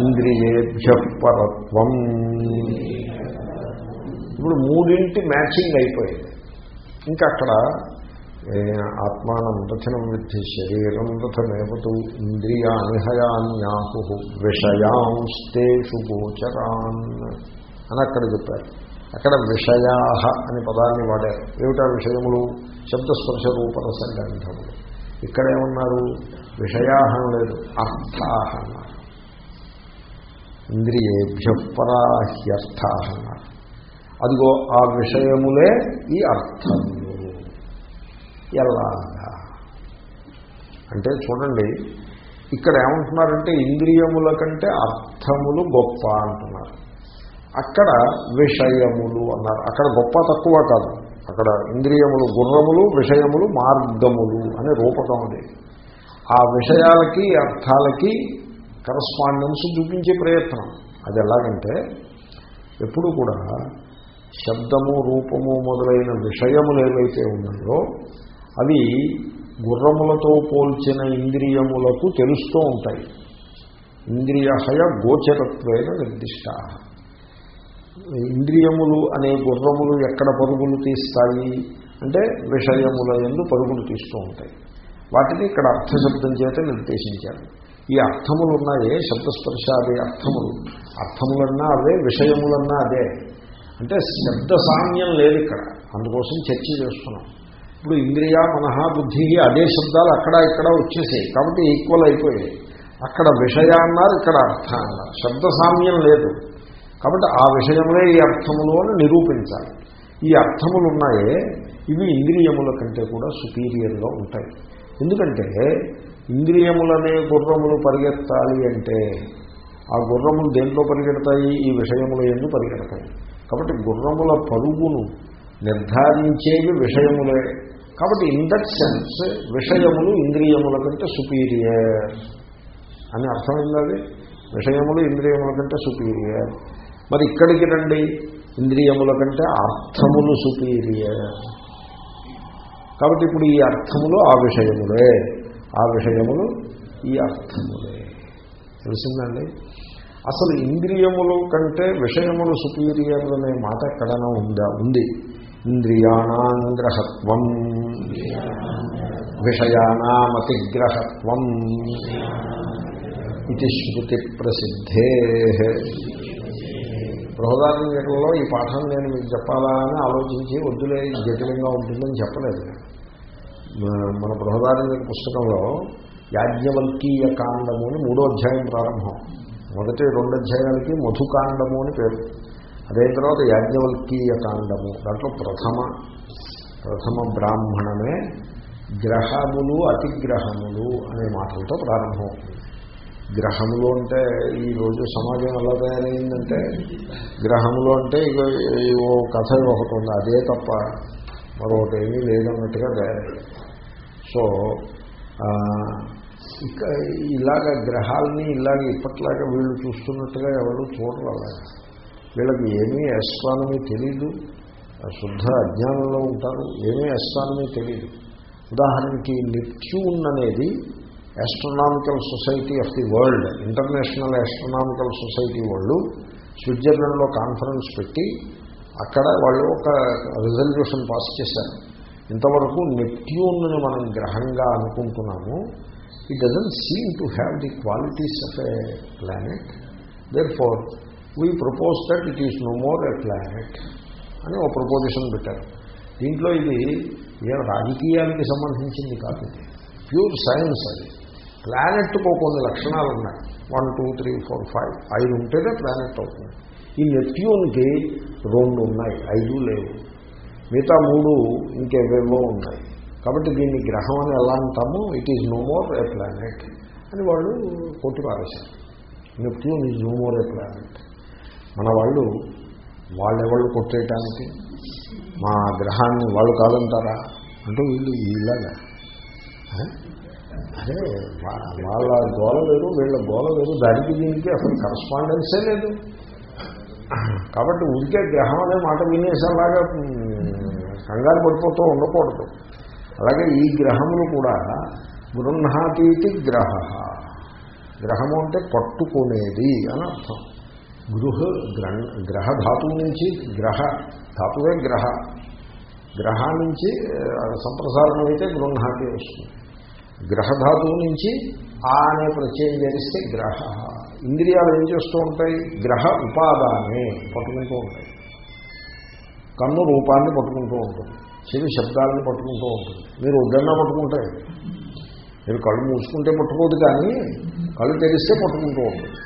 ఇంద్రియేభ్య పరత్వం. ఇప్పుడు మూడింటి మ్యాచింగ్ అయిపోయింది. ఇంకా అక్కడ ఆత్మానం రథనం విద్ధి శరీరం రథమేవతు ఇంద్రియానిహయాన్యాహు విషయాంస్తేషు గోచరాన్ అని అక్కడ చెప్పారు. అక్కడ విషయాహ అనే పదాన్ని వాడారు ఏమిటా విషయములు? శబ్దస్పర్శ రూపరస గంధములు ఇక్కడ ఏమన్నారు విషయాహం లేదు అర్థాహ అన్నారు. ఇంద్రియేభ్య పరాహ్యర్థాహ అన్నారు. అదిగో ఆ విషయములే ఈ అర్థములు. ఎలాగా? అంటే చూడండి ఇక్కడ ఏమంటున్నారంటే ఇంద్రియముల కంటే అర్థములు గొప్ప అంటున్నారు. అక్కడ విషయములు అన్నారు. అక్కడ గొప్ప తక్కువ కాదు. అక్కడ ఇంద్రియములు గుర్రములు విషయములు మార్గములు అనే రూపకం అది. ఆ విషయాలకి అర్థాలకి కరస్పాండెన్స్ చూపించే ప్రయత్నం. అది ఎలాగంటే ఎప్పుడు కూడా శబ్దము రూపము మొదలైన విషయములు ఏవైతే ఉన్నాయో అవి గుర్రములతో పోల్చిన ఇంద్రియములకు తెలుస్తూ ఉంటాయి. ఇంద్రియహయ గోచరత్వైన నిర్దిష్ట. ఇంద్రియములు అనే గుర్రములు ఎక్కడ పరుగులు తీస్తాయి? అంటే విషయముల ఎందు పరుగులు తీస్తూ ఉంటాయి. వాటిని ఇక్కడ అర్థశబ్దం చేత నిర్దేశించారు. ఈ అర్థములు ఉన్నాయే శబ్దస్పర్శ అదే అర్థములు. అర్థములన్నా అదే విషయములన్నా అదే అంటే శబ్ద సామ్యం లేదు ఇక్కడ. అందుకోసం చర్చ చేస్తున్నాం. ఇప్పుడు ఇంద్రియ మనహ బుద్ధి అదే శబ్దాలు అక్కడ ఇక్కడ వచ్చేసాయి. కాబట్టి ఈక్వల్ అయిపోయాయి. అక్కడ విషయ అన్నారు ఇక్కడ అర్థ అన్నారు. శబ్ద సామ్యం లేదు. కాబట్టి ఆ విషయములే ఈ అర్థములు అని నిరూపించాలి. ఈ అర్థములు ఉన్నాయే ఇవి ఇంద్రియముల కంటే కూడా సుపీరియర్గా ఉంటాయి. ఎందుకంటే ఇంద్రియములనే గుర్రములు పరిగెత్తాలి అంటే ఆ గుర్రములు దేంట్లో పరిగెడతాయి? ఈ విషయముల ఎందు పరిగెడతాయి. కాబట్టి గుర్రముల పరుగును నిర్ధారించేవి విషయములే. కాబట్టి ఇన్ దట్ సెన్స్ విషయములు ఇంద్రియముల కంటే సుపీరియర్ అని అర్థమైంది అది? విషయములు ఇంద్రియముల కంటే సుపీరియర్. మరి ఇక్కడికి రండి. ఇంద్రియముల కంటే అర్థములు సుపీరియర్ కాబట్టి ఇప్పుడు ఈ అర్థములు ఆ విషయములే. ఆ విషయములు ఈ అర్థములే. తెలిసిందండి? అసలు ఇంద్రియములు కంటే విషయములు సుపీరియర్ అనే మాట ఎక్కడైనా ఉందా? ఉంది. ఇంద్రియాణాంగ్రహత్వం. విషయానామతిగ్రహత్వం. ఇది శృతి ప్రసిద్ధే బృహదారంలో ఈ పాఠం నేను మీకు చెప్పాలా అని ఆలోచించి వద్దులే జటిలంగా ఉంటుందని చెప్పలేదు. మన- మన పుస్తకంలో యాజ్ఞవల్కీయ కాండము అని మూడో అధ్యాయం ప్రారంభం. మొదటి రెండు అధ్యాయాలకి మధుకాండము అని పేరు. అదే తర్వాత యాజ్ఞవల్కీయ కాండము. దాంట్లో ప్రథమ ప్రథమ బ్రాహ్మణమే గ్రహములు అతిగ్రహములు అనే మాటలతో ప్రారంభమవుతుంది. గ్రహములు అంటే ఈరోజు సమాజం ఎలా తయారైందంటే గ్రహములు అంటే ఇక ఓ కథ ఒకటి ఉంది అదే తప్ప మరొకటి ఏమీ లేదన్నట్టుగా తయారైంది సో ఇక ఇలాగ గ్రహాలని ఇలాగ ఇప్పట్లాగా వీళ్ళు చూస్తున్నట్టుగా ఎవరు చూడరు అలాగా వీళ్ళకి ఏమీ ఎస్ట్రానమీ తెలీదు శుద్ధ అజ్ఞానంలో ఉంటారు ఏమీ ఎస్ట్రానమీ తెలీదు. ఉదాహరణకి నెప్ట్యూన్ అనేది astronomical society of the world international astronomical society వాళ్ళు స్విట్జర్లాండ్లో కాన్ఫరెన్స్ పెట్టి అక్కడ వాళ్ళు ఒక రిజల్యూషన్ పాస్ చేశారు. ఇంతవరకు నెప్ట్యూన్ని మనం గ్రహంగా అనుకుంటున్నాము. It doesn't seem to have the qualities of a planet therefore we propose that it is no more a planet అని ఒక ప్రపోజిషన్ పెట్టారు. దీంట్లో ఇది ఏ సంబంధించింది కాదు. ప్యూర్ సైన్స్ అది. ప్లానెట్కు కొన్ని లక్షణాలు ఉన్నాయి one two three four five ఐదు ఉంటేనే ప్లానెట్ అవుతుంది. ఈ నెప్ట్యూన్కి రెండు ఉన్నాయి. ఐదు లేవు. మిగతా మూడు ఇంకేవేవో ఉన్నాయి. కాబట్టి దీన్ని గ్రహం అని ఎలా అంటాము? It is no more a planet అని వాళ్ళు కొట్టి పారేశారు. Neptune is no more a planet మన వాళ్ళు వాళ్ళెవాళ్ళు కొట్టేయటానికి? మా గ్రహాన్ని వాళ్ళు కాదంటారా? అంటూ వీళ్ళు ఇలాగా అంటే వాళ్ళ గోల వేరు వీళ్ళ గోల వేరు దానికి దీనికి అసలు కరస్పాండెన్సే లేదు. కాబట్టి ఉడికే గ్రహం అనే మాట వినేసేలాగా కంగారు పడిపోతూ ఉండకూడదు. అలాగే ఈ గ్రహములు కూడా గృహాతీతి గ్రహ. గ్రహము అంటే పట్టుకునేది అని అర్థం. గృహ గ్రహ గ్రహ ధాతువు నుంచి గ్రహ ధాతువే గ్రహ. గ్రహ నుంచి సంప్రసారం అయితే గృహాతి వస్తుంది. గ్రహధాతువు నుంచి ఆ అనే ప్రత్యయం చేరిస్తే గ్రహ. ఇంద్రియాలు ఏం చేస్తూ ఉంటాయి? గ్రహ ఉపాదానే పట్టుకుంటూ ఉంటాయి. కన్ను రూపాన్ని పట్టుకుంటూ ఉంటుంది. చెవి శబ్దాలను పట్టుకుంటూ ఉంటుంది. మీరు వద్దన్నా పట్టుకుంటాయి మీరు కళ్ళు మూసుకుంటే పట్టుకోదు కానీ కళ్ళు తెరిస్తే పట్టుకుంటూ ఉంటుంది.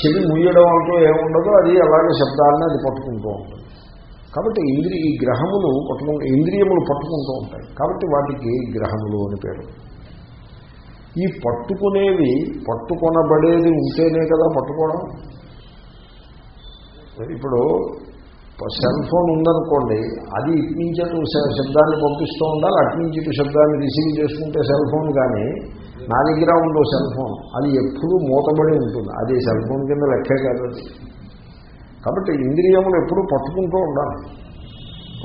చెవి ముయ్యడం అంటూ ఏముండదో అది అలాగే శబ్దాలని అది పట్టుకుంటూ ఉంటుంది. కాబట్టి ఇంద్రి ఈ గ్రహములు పట్టుకు ఇంద్రియములు పట్టుకుంటూ ఉంటాయి. కాబట్టి వాటికి గ్రహములు అని పేరు. ఈ పట్టుకునేవి పట్టుకొనబడేది ఉంటేనే కదా పట్టుకోవడం. ఇప్పుడు సెల్ ఫోన్ ఉందనుకోండి అది ఇటు శబ్దాన్ని పంపిస్తూ ఉండాలి అటు ఇటు శబ్దాన్ని రిసీవ్ చేసుకుంటే సెల్ ఫోన్ కానీ నా దగ్గర ఉందో సెల్ ఫోన్. అది ఎప్పుడూ మూతబడి ఉంటుంది. అది సెల్ ఫోన్ కింద లెక్కే కాదు కాబట్టి ఇంద్రియములు ఎప్పుడూ పట్టుకుంటూ ఉండాలి.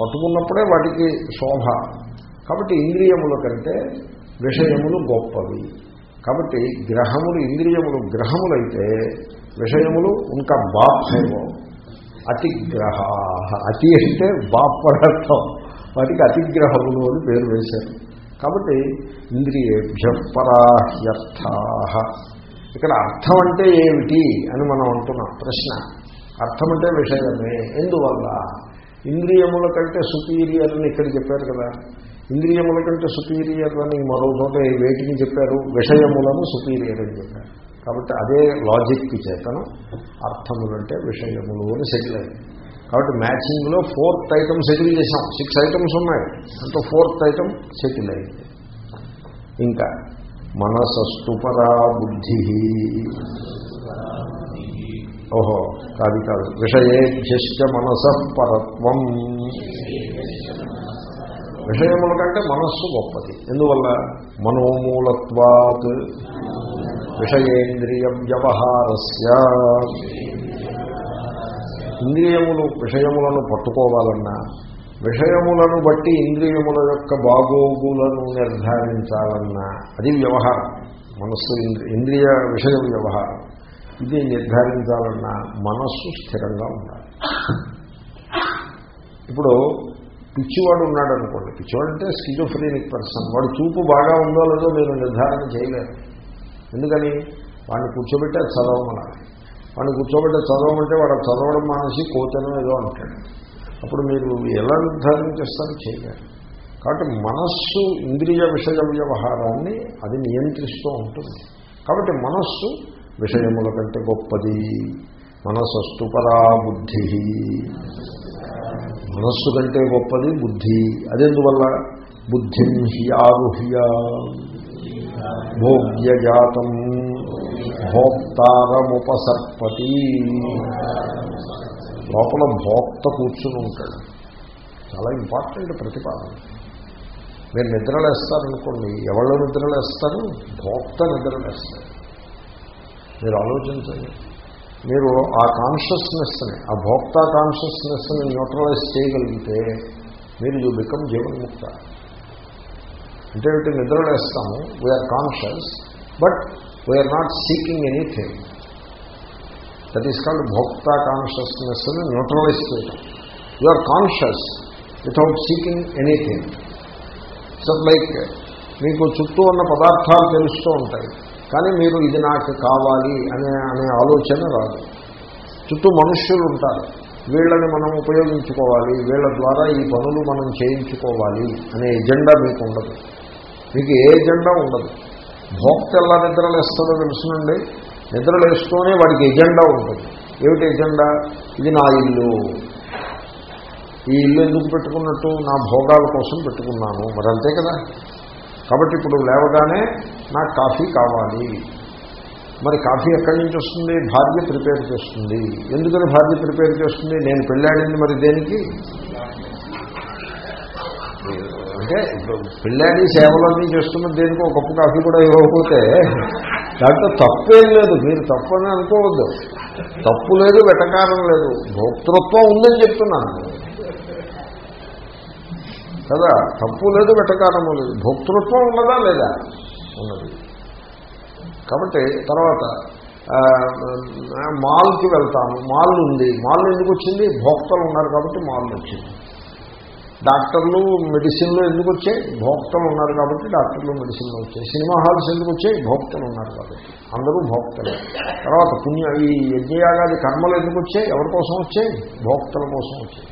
పట్టుకున్నప్పుడే వాటికి శోభ. కాబట్టి ఇంద్రియముల కంటే విషయములు గొప్పవి. కాబట్టి గ్రహములు ఇంద్రియములు గ్రహములైతే విషయములు ఇంకా బాప్సేవో అతిగ్రహ అతి అంటే బాప్ వాటికి అతిగ్రహములు అని పేరు వేశారు. కాబట్టి ఇంద్రియేభ్య పరాహ్యర్థ ఇక్కడ అర్థం అంటే ఏమిటి అని మనం అంటున్నాం. ప్రశ్న. అర్థం అంటే విషయమే. ఎందువల్ల? ఇంద్రియముల కంటే సుపీరియర్ అని ఇక్కడ చెప్పారు కదా. ఇంద్రియముల కంటే సుపీరియర్ అని మరో చోట వేటిని చెప్పారు. విషయములను సుపీరియర్ అని చెప్పారు. కాబట్టి అదే లాజిక్కి చేతను అర్థములంటే విషయములు అని సెటిల్ అయింది. కాబట్టి మ్యాచింగ్లో ఫోర్త్ ఐటమ్ సెటిల్ చేశాం. సిక్స్ ఐటమ్స్ ఉన్నాయి. అంటే ఫోర్త్ ఐటమ్ సెటిల్ అయింది. ఇంకా మనసస్తు పరా బుద్ధి ఓహో కాదు కాదు. విషయేభ్యశ్చ మనస పరత్వం. విషయముల కంటే మనస్సు గొప్పది. ఎందువల్ల? మనోమూలత్వాత్ విషయేంద్రియ వ్యవహారస్య ఇంద్రియములు విషయములను పట్టుకోవాలన్నా విషయములను బట్టి ఇంద్రియముల యొక్క బాగోగులను నిర్ధారించాలన్నా అది వ్యవహారం. మనస్సు ఇంద్రి- ఇంద్రియ విషయ వ్యవహారం. ఇది నిర్ధారించాలన్నా మనస్సు స్థిరంగా ఉండాలి. ఇప్పుడు పిచ్చివాడు ఉన్నాడు అనుకోండి పిచ్చివాడు అంటే స్కిజోఫ్రీనిక్ పర్సన్ వాడు చూపు బాగా ఉందో లేదో మీరు నిర్ధారణ చేయలేరు. ఎందుకని? వాడిని కూర్చోబెట్టే చదవమనాలి. వాడిని కూర్చోబెట్టే చదవమంటే వాడు చదవడం మానేసి కోతనం ఏదో అంటాడు. అప్పుడు మీరు ఎలా నిర్ధారణ చేస్తారో చేయలేరు. కాబట్టి మనస్సు ఇంద్రియ విషయ వ్యవహారాన్ని అది నియంత్రిస్తూ ఉంటుంది. కాబట్టి మనస్సు విషయముల కంటే గొప్పది. మనసస్తు పరా బుద్ధి మనస్సు కంటే గొప్పది బుద్ధి. అదెందువల్ల? బుద్ధిం హ్యారుహ్య భోగ్యజాతం భోక్తారముపసర్పతి. లోపల భోక్త కూర్చుని ఉంటాడు. చాలా ఇంపార్టెంట్ ప్రతిపాదన. మీరు నిద్రలేస్తారనుకోండి. ఎవళ్ళు నిద్రలేస్తారు? భోక్త నిద్రలేస్తారు. మీరు ఆలోచించండి. మీరు ఆ కాన్షియస్నెస్ని ఆ భోక్త కాన్షియస్నెస్ని న్యూట్రలైజ్ చేయగలిగితే మీరు యూ బికమ్ జీవన్ముక్త. అంటే వీటి నిద్రలేస్తాము we are conscious but we are not seeking anything that is called భోక్త కాన్షియస్నెస్ని న్యూట్రలైజ్ చేయడం you are conscious without seeking anything so like మీకు చుట్టూ ఉన్న పదార్థాలు తెలుస్తూ ఉంటాయి. కానీ మీరు ఇది నాకు కావాలి అనే అనే ఆలోచన రాదు. చుట్టూ మనుష్యులు ఉంటారు. వీళ్ళని మనం ఉపయోగించుకోవాలి. వీళ్ళ ద్వారా ఈ పనులు మనం చేయించుకోవాలి అనే ఎజెండా మీకు ఉండదు. మీకు ఏ ఎజెండా ఉండదు. భోక్త ఎలా నిద్రలేస్తుందో తెలుసునండి. నిద్రలేస్తూనే వాడికి ఎజెండా ఉంటుంది. ఏమిటి ఎజెండా? ఇది నా ఇల్లు. ఈ ఇల్లు ఎందుకు పెట్టుకున్నట్టు? నా భోగాల కోసం పెట్టుకున్నాను. మరి అంతే కదా. కాబట్టి ఇప్పుడు లేవగానే నాకు కాఫీ కావాలి. మరి కాఫీ ఎక్కడి నుంచి వస్తుంది? భార్య ప్రిపేర్ చేస్తుంది. ఎందుకని భార్య ప్రిపేర్ చేస్తుంది? నేను పెళ్ళాడింది మరి దేనికి? అంటే ఇప్పుడు పెళ్ళాడి సేవలన్నీ చేస్తున్న దేనికి ఒక కప్పు కాఫీ కూడా ఇవ్వకపోతే దాంట్లో తప్పేం లేదు. మీరు తప్పు అని అనుకోవద్దు. తప్పు లేదు వెటకారం లేదు. భోక్తృత్వం ఉందని చెప్తున్నాను. కదా తప్పు లేదు వెటకారము లేదు. భోక్తృత్వం ఉన్నదా లేదా? ఉన్నది. కాబట్టి తర్వాత మాల్కి వెళ్తాము. మాల్ ఉంది. మాల్ ఎందుకు వచ్చింది? భోక్తలు ఉన్నారు కాబట్టి మాల్ వచ్చింది. డాక్టర్లు మెడిసిన్లు ఎందుకు వచ్చాయి? భోక్తలు ఉన్నారు కాబట్టి డాక్టర్లు మెడిసిన్లు వచ్చాయి. సినిమా హాల్స్ ఎందుకు వచ్చాయి? భోక్తలు ఉన్నారు కాబట్టి. అందరూ భోక్తలే. తర్వాత పుణ్య ఈ యజ్ఞయాగాది కర్మలు ఎందుకు వచ్చాయి? ఎవరి కోసం వచ్చాయి? భోక్తల కోసం వచ్చాయి.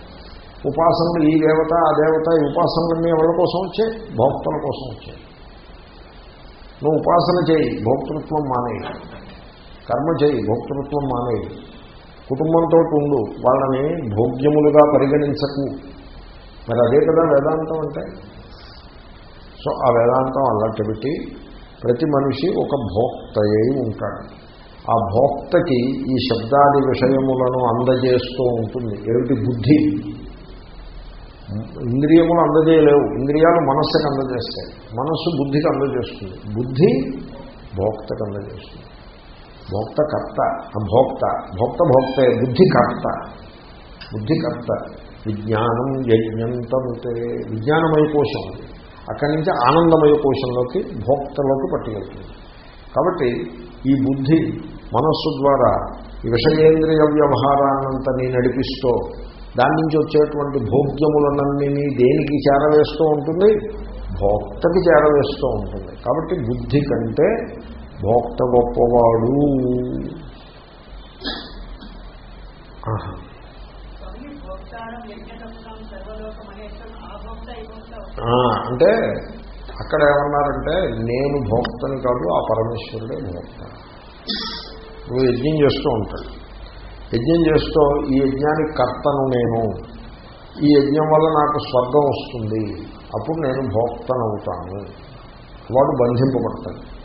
ఉపాసనలు ఈ దేవత ఆ దేవత ఈ ఉపాసనలన్నీ ఎవరి కోసం వచ్చాయి? భోక్తల కోసం వచ్చాయి. నువ్వు ఉపాసన చేయి భోక్తృత్వం మానేయి. కర్మ చేయి భోక్తృత్వం మానేయి. కుటుంబంతో ఉండు వాళ్ళని భోగ్యములుగా పరిగణించకు. మరి అదే కదా వేదాంతం అంటే? సో ఆ వేదాంతం అల్లట్టు పెట్టి ప్రతి మనిషి ఒక భోక్తయ్యి ఉంటాడు. ఆ భోక్తకి ఈ శబ్దాది విషయములను అందజేస్తూ ఉంటుంది. ఏమిటి బుద్ధి? ఇంద్రియములు అందజేయలేవు. ఇంద్రియాలు మనస్సుకి అందజేస్తాయి. మనస్సు బుద్ధికి అందజేస్తుంది. బుద్ధి భోక్తకు అందజేస్తుంది. భోక్త కర్త భోక్త భోక్త భోక్తే బుద్ధి కర్త. బుద్ధి కర్త. విజ్ఞానం యజ్ఞంతముతే విజ్ఞానమయ కోశం అది. అక్కడి నుంచి ఆనందమయ కోశంలోకి భోక్తలోకి పట్టుకెళ్తుంది. కాబట్టి ఈ బుద్ధి మనస్సు ద్వారా ఈ విషయేంద్రియ వ్యవహారాన్నంతని నడిపిస్తూ దాని నుంచి వచ్చేటువంటి భోగ్యములనన్నీ దేనికి చేరవేస్తూ ఉంటుంది? భోక్తకి చేరవేస్తూ ఉంటుంది. కాబట్టి బుద్ధి కంటే భోక్త గొప్పవాడు. అంటే అక్కడ ఏమన్నారంటే నేను భోక్తని కాదు ఆ పరమేశ్వరుడే భోక్త. నువ్వు యజ్ఞం చేస్తూ ఉంటాడు యజ్ఞం చేస్తూ ఈ యజ్ఞానికి కర్తను నేను. ఈ యజ్ఞం వల్ల నాకు స్వర్గం వస్తుంది. అప్పుడు నేను భోక్తనవుతాను. వాడు బంధింపబడతాడు.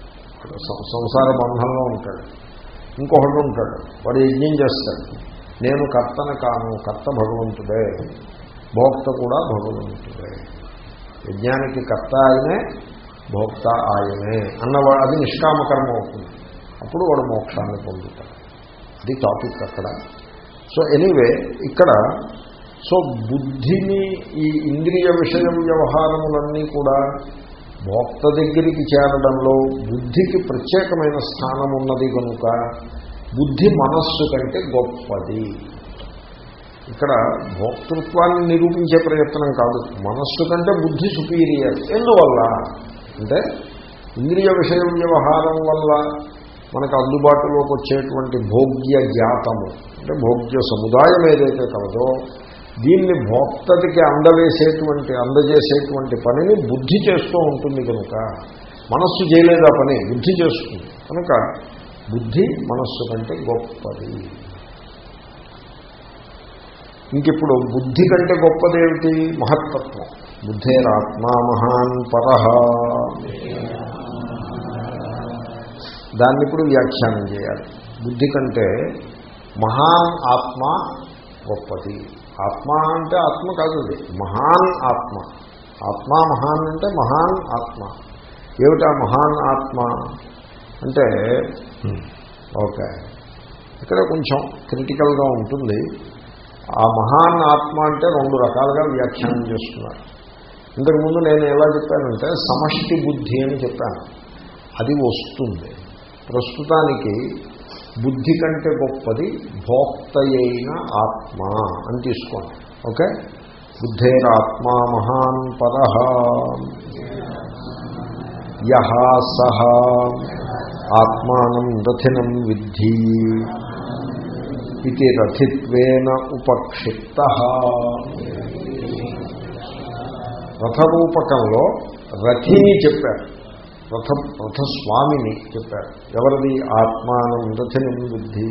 సం- సంసార బంధంలో ఉంటాడు. ఇంకొకడు ఉంటాడు. వాడు యజ్ఞం చేస్తాడు. నేను కర్తన కాను కర్త భగవంతుడే. భోక్త కూడా భగవంతుడే. యజ్ఞానికి కర్త ఆయనే భోక్త ఆయనే అన్నవాడు అది నిష్కామకర్మ అవుతుంది. అప్పుడు వాడు మోక్షాన్ని పొందుతాడు. అది టాపిక్ అక్కడ. సో ఎనీవే ఇక్కడ సో బుద్ధిని ఈ ఇంద్రియ విషయ వ్యవహారములన్నీ కూడా భోక్త దగ్గరికి చేరడంలో బుద్ధికి ప్రత్యేకమైన స్థానం ఉన్నది కనుక బుద్ధి మనస్సు కంటే గొప్పది. ఇక్కడ భోక్తృత్వాన్ని నిరూపించే ప్రయత్నం కాదు మనస్సు కంటే బుద్ధి సుపీరియర్. ఎందువల్ల? అంటే ఇంద్రియ విషయ వ్యవహారం వల్ల మనకు అందుబాటులోకి వచ్చేటువంటి భోగ్య జాతము అంటే భోగ్య సముదాయం ఏదైతే కలదో దీన్ని భోక్తకి అందవేసేటువంటి అందజేసేటువంటి పనిని బుద్ధి చేస్తూ ఉంటుంది కనుక మనస్సు చేయలేదు ఆ పని? బుద్ధి చేస్తుంది. కనుక బుద్ధి మనస్సు కంటే గొప్పది. ఇంకిప్పుడు బుద్ధి కంటే గొప్పదేమిటి? మహత్తత్వం. బుద్ధేరాత్మా మహాన్ పరహ దాన్ని ఇప్పుడు వ్యాఖ్యానం చేయాలి. బుద్ధి కంటే మహాన్ ఆత్మ గొప్పది. ఆత్మ అంటే ఆత్మ కాదు అది. మహాన్ ఆత్మ. ఆత్మ మహాన్ అంటే మహాన్ ఆత్మ. ఏమిటా మహాన్ ఆత్మ? అంటే ఓకే. ఇక్కడ కొంచెం క్రిటికల్గా ఉంటుంది. ఆ మహాన్ ఆత్మ అంటే రెండు రకాలుగా వ్యాఖ్యానం చేస్తున్నారు. ఇంతకుముందు నేను ఎలా చెప్పానంటే సమష్టి బుద్ధి అని చెప్పాను. అది వస్తుంది. ప్రస్తుతానికి బుద్ధి కంటే గొప్పది భోక్తయైన ఆత్మ అని తీసుకోండి. ఓకే? బుద్ధేరాత్మా మహాన్ పర. యహ సహ. ఆత్మానం రథినం విద్ధి. ఇది రథిత్వేన ఉపక్షిప్త. రథరూపకంలో రథిని చెప్పారు. రథ రథస్వామిని చెప్పారు ఎవరిది? ఆత్మానం రథినం బుద్ధి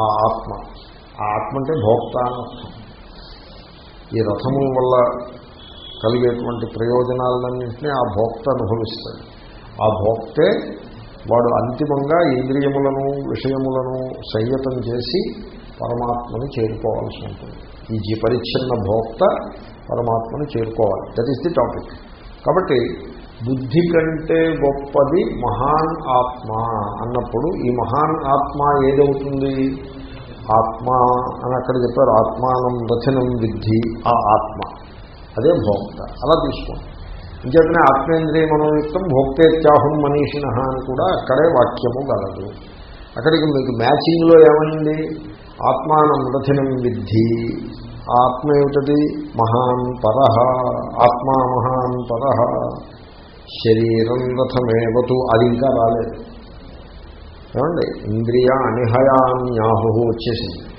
ఆ ఆత్మ. ఆ ఆత్మ అంటే భోక్త ఈ రథము వల్ల కలిగేటువంటి ప్రయోజనాలన్నింటినీ ఆ భోక్త అనుభవిస్తాడు. ఆ భోక్తే వాడు అంతిమంగా ఇంద్రియములను విషయములను సంయతం చేసి పరమాత్మని చేరుకోవాల్సి ఉంటుంది. ఈ జీ పరిచ్ఛిన్న భోక్త పరమాత్మని చేరుకోవాలి. దట్ ఈస్ ది టాపిక్ కాబట్టి బుద్ధి కంటే గొప్పది మహాన్ ఆత్మ అన్నప్పుడు ఈ మహాన్ ఆత్మ ఏదవుతుంది? ఆత్మ అని అక్కడ చెప్పారు. ఆత్మానం రచనం విద్ధి ఆ ఆత్మ. అదే భోక్త. అలా తీసుకోండి. ఇంకేతనే ఆత్మేంద్రియ మనోయుక్తం భోక్తేత్యాహం మనీషిణ అని కూడా అక్కడే వాక్యము గలదు. అక్కడికి మీకు మ్యాచింగ్లో ఏమైంది ఆత్మానం రథనం విద్ధి. ఆత్మ ఏమిటది? మహాన్ పర. ఆత్మా మహాన్ పర. శరీరం రథమేవతు అది ఇంకా రాలేదు. ఏమండి? ఇంద్రియ అనిహయాన్యాహు వచ్చేసింది.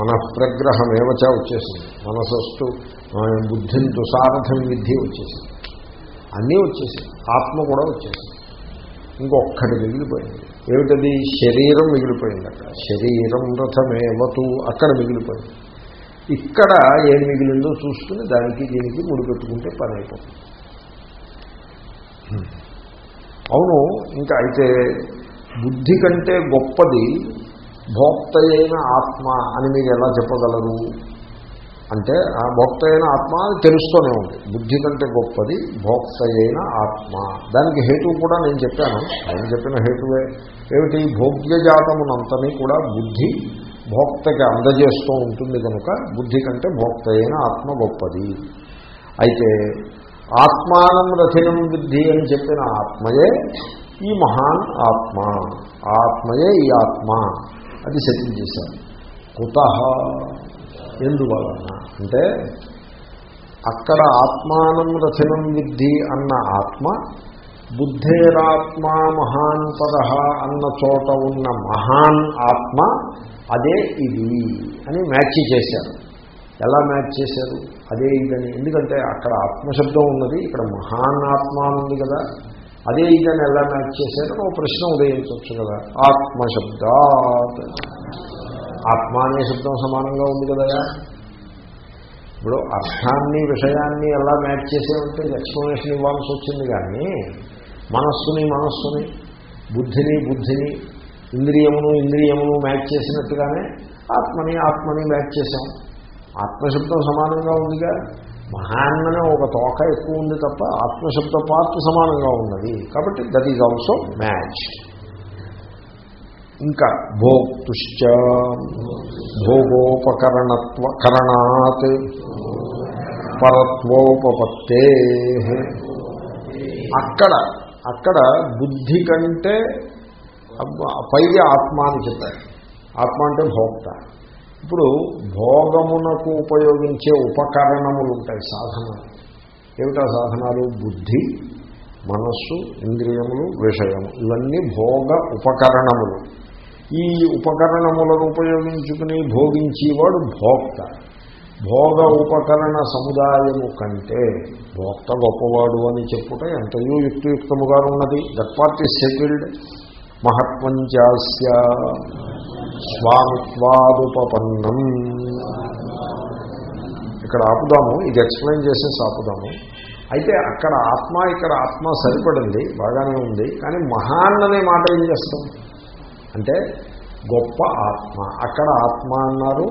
మనఃప్రగ్రహమేవచ వచ్చేసింది. మనసస్తు బుద్ధిని దుసారథం విద్ధి వచ్చేసింది. అన్నీ వచ్చేసింది. ఆత్మ కూడా వచ్చేసింది. ఇంకొక్కటి మిగిలిపోయింది. ఏమిటది? శరీరం మిగిలిపోయింది అక్కడ. శరీరం రథమేవతు అక్కడ మిగిలిపోయింది. ఇక్కడ ఏం మిగిలిందో చూసుకుని దానికి దీనికి ముడిపెట్టుకుంటే పని అయిపోతుంది. అవును ఇంకా అయితే బుద్ధి కంటే గొప్పది భోక్త అయిన ఆత్మ అని మీరు ఎలా చెప్పగలరు? అంటే ఆ భోక్త అయిన ఆత్మ అని తెలుస్తూనే ఉంది. బుద్ధి కంటే గొప్పది భోక్త అయిన ఆత్మ. దానికి హేతువు కూడా నేను చెప్పాను. ఆయన చెప్పిన హేతువే. ఏమిటి? భోగ్యజాతమునంతని కూడా బుద్ధి భోక్తకి అందజేస్తూ ఉంటుంది కనుక బుద్ధి కంటే భోక్త అయిన ఆత్మ గొప్పది. అయితే ఆత్మానం రథినం బుద్ధి అని చెప్పిన ఆత్మయే ఈ మహాన్ ఆత్మ. ఆత్మయే ఈ ఆత్మ అది సెటిల్ చేశారు. కుత ఎందువలన? అంటే అక్కడ ఆత్మానం రథినం విద్ధి అన్న ఆత్మ బుద్ధేరాత్మా మహాన్ పద అన్న చోట ఉన్న మహాన్ ఆత్మ అదే ఇది అని మ్యాచ్ చేశారు. ఎలా మ్యాచ్ చేశారు? అదే ఇదని. ఎందుకంటే అక్కడ ఆత్మశబ్దం ఉన్నది ఇక్కడ మహాన్ ఆత్మ ఉంది కదా. అదే ఇదని ఎలా మ్యాచ్ చేశారు? ఒక ప్రశ్న ఉదయించవచ్చు కదా. ఆత్మశబ్దాత్. ఆత్మ అనే శబ్దం సమానంగా ఉంది కదా. ఇప్పుడు అర్థాన్ని విషయాన్ని ఎలా మ్యాచ్ చేసేవంటే ఎక్స్ప్లెనేషన్ ఇవ్వాల్సి వచ్చింది కానీ మనస్సుని మనస్సుని బుద్ధిని బుద్ధిని ఇంద్రియమును ఇంద్రియమును మ్యాచ్ చేసినట్టుగానే ఆత్మని ఆత్మని మ్యాచ్ చేశాం. ఆత్మశబ్దం సమానంగా ఉందిగా? మహాన్ననే ఒక తోక ఎక్కువ ఉంది తప్ప ఆత్మశబ్ద పార్ట్ సమానంగా ఉన్నది. కాబట్టి దట్ ఈజ్ ఆల్సో మ్యాచ్ ఇంకా భోక్తుశ్చ భోగోపకరణత్వ కరణాత్ పరత్వోపత్తే అక్కడ అక్కడ బుద్ధి కంటే పైగా ఆత్మ అని చెప్పారు. ఆత్మ అంటే భోక్త. ఇప్పుడు భోగమునకు ఉపయోగించే ఉపకరణములు ఉంటాయి సాధనాలు. ఏమిటా సాధనాలు? బుద్ధి మనస్సు ఇంద్రియములు విషయము. ఇవన్నీ భోగ ఉపకరణములు. ఈ ఉపకరణములను ఉపయోగించుకుని భోగించేవాడు భోక్త. భోగ ఉపకరణ సముదాయము కంటే భోక్త గొప్పవాడు అని చెప్పుట ఎంతయో యుక్తియుక్తముగా ఉన్నది దట్ పార్ట్ ఈస్ సెటిల్డ్. మహత్వం స్వామిత్వాదుపన్నం ఇక్కడ ఆపుదాము ఇది ఎక్స్ప్లెయిన్ చేసేసి ఆపుదాము. అయితే అక్కడ ఆత్మ ఇక్కడ ఆత్మ సరిపడింది బాగానే ఉంది. కానీ మహాన్ అనే మాట ఏం చేస్తాం? అంటే గొప్ప ఆత్మ. అక్కడ ఆత్మ అన్నారు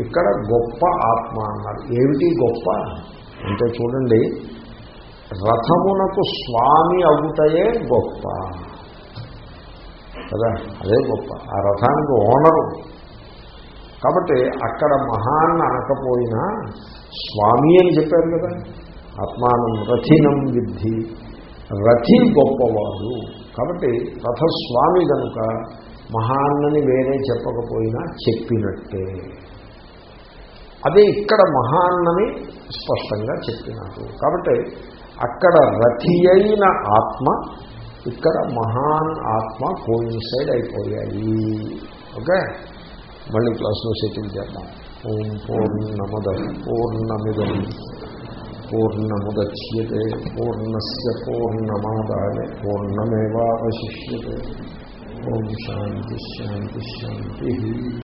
ఇక్కడ గొప్ప ఆత్మ అన్నారు. ఏమిటి గొప్ప? అంటే చూడండి రథమునకు స్వామి అవుతాయే గొప్ప. కదా? అదే గొప్ప. ఆ రథానికి ఓనరు. కాబట్టి అక్కడ మహాన్ అనకపోయినా స్వామి అని చెప్పారు కదా? ఆత్మానం రథినం విద్ధి. రథి గొప్పవాడు. కాబట్టి రథస్వామి కనుక మహాన్నని వేరే చెప్పకపోయినా చెప్పినట్టే. అదే ఇక్కడ మహాన్నని స్పష్టంగా చెప్పినారు. కాబట్టి అక్కడ రథి అయిన ఆత్మ ఇక్కడ మహాన్ ఆత్మ కోయిన్సైడ్ అయిపోయాయి. ఓకే? మళ్ళీ క్లాస్లో సెటిల్ చేద్దాం. ఓం పూర్ణమద పూర్ణమిదం. పూర్ణముద్యతే. పూర్ణస్ పూర్ణమాదాయ. పూర్ణమేవాశిష్యతే ఓం శాంతి శాంతి శాంతి.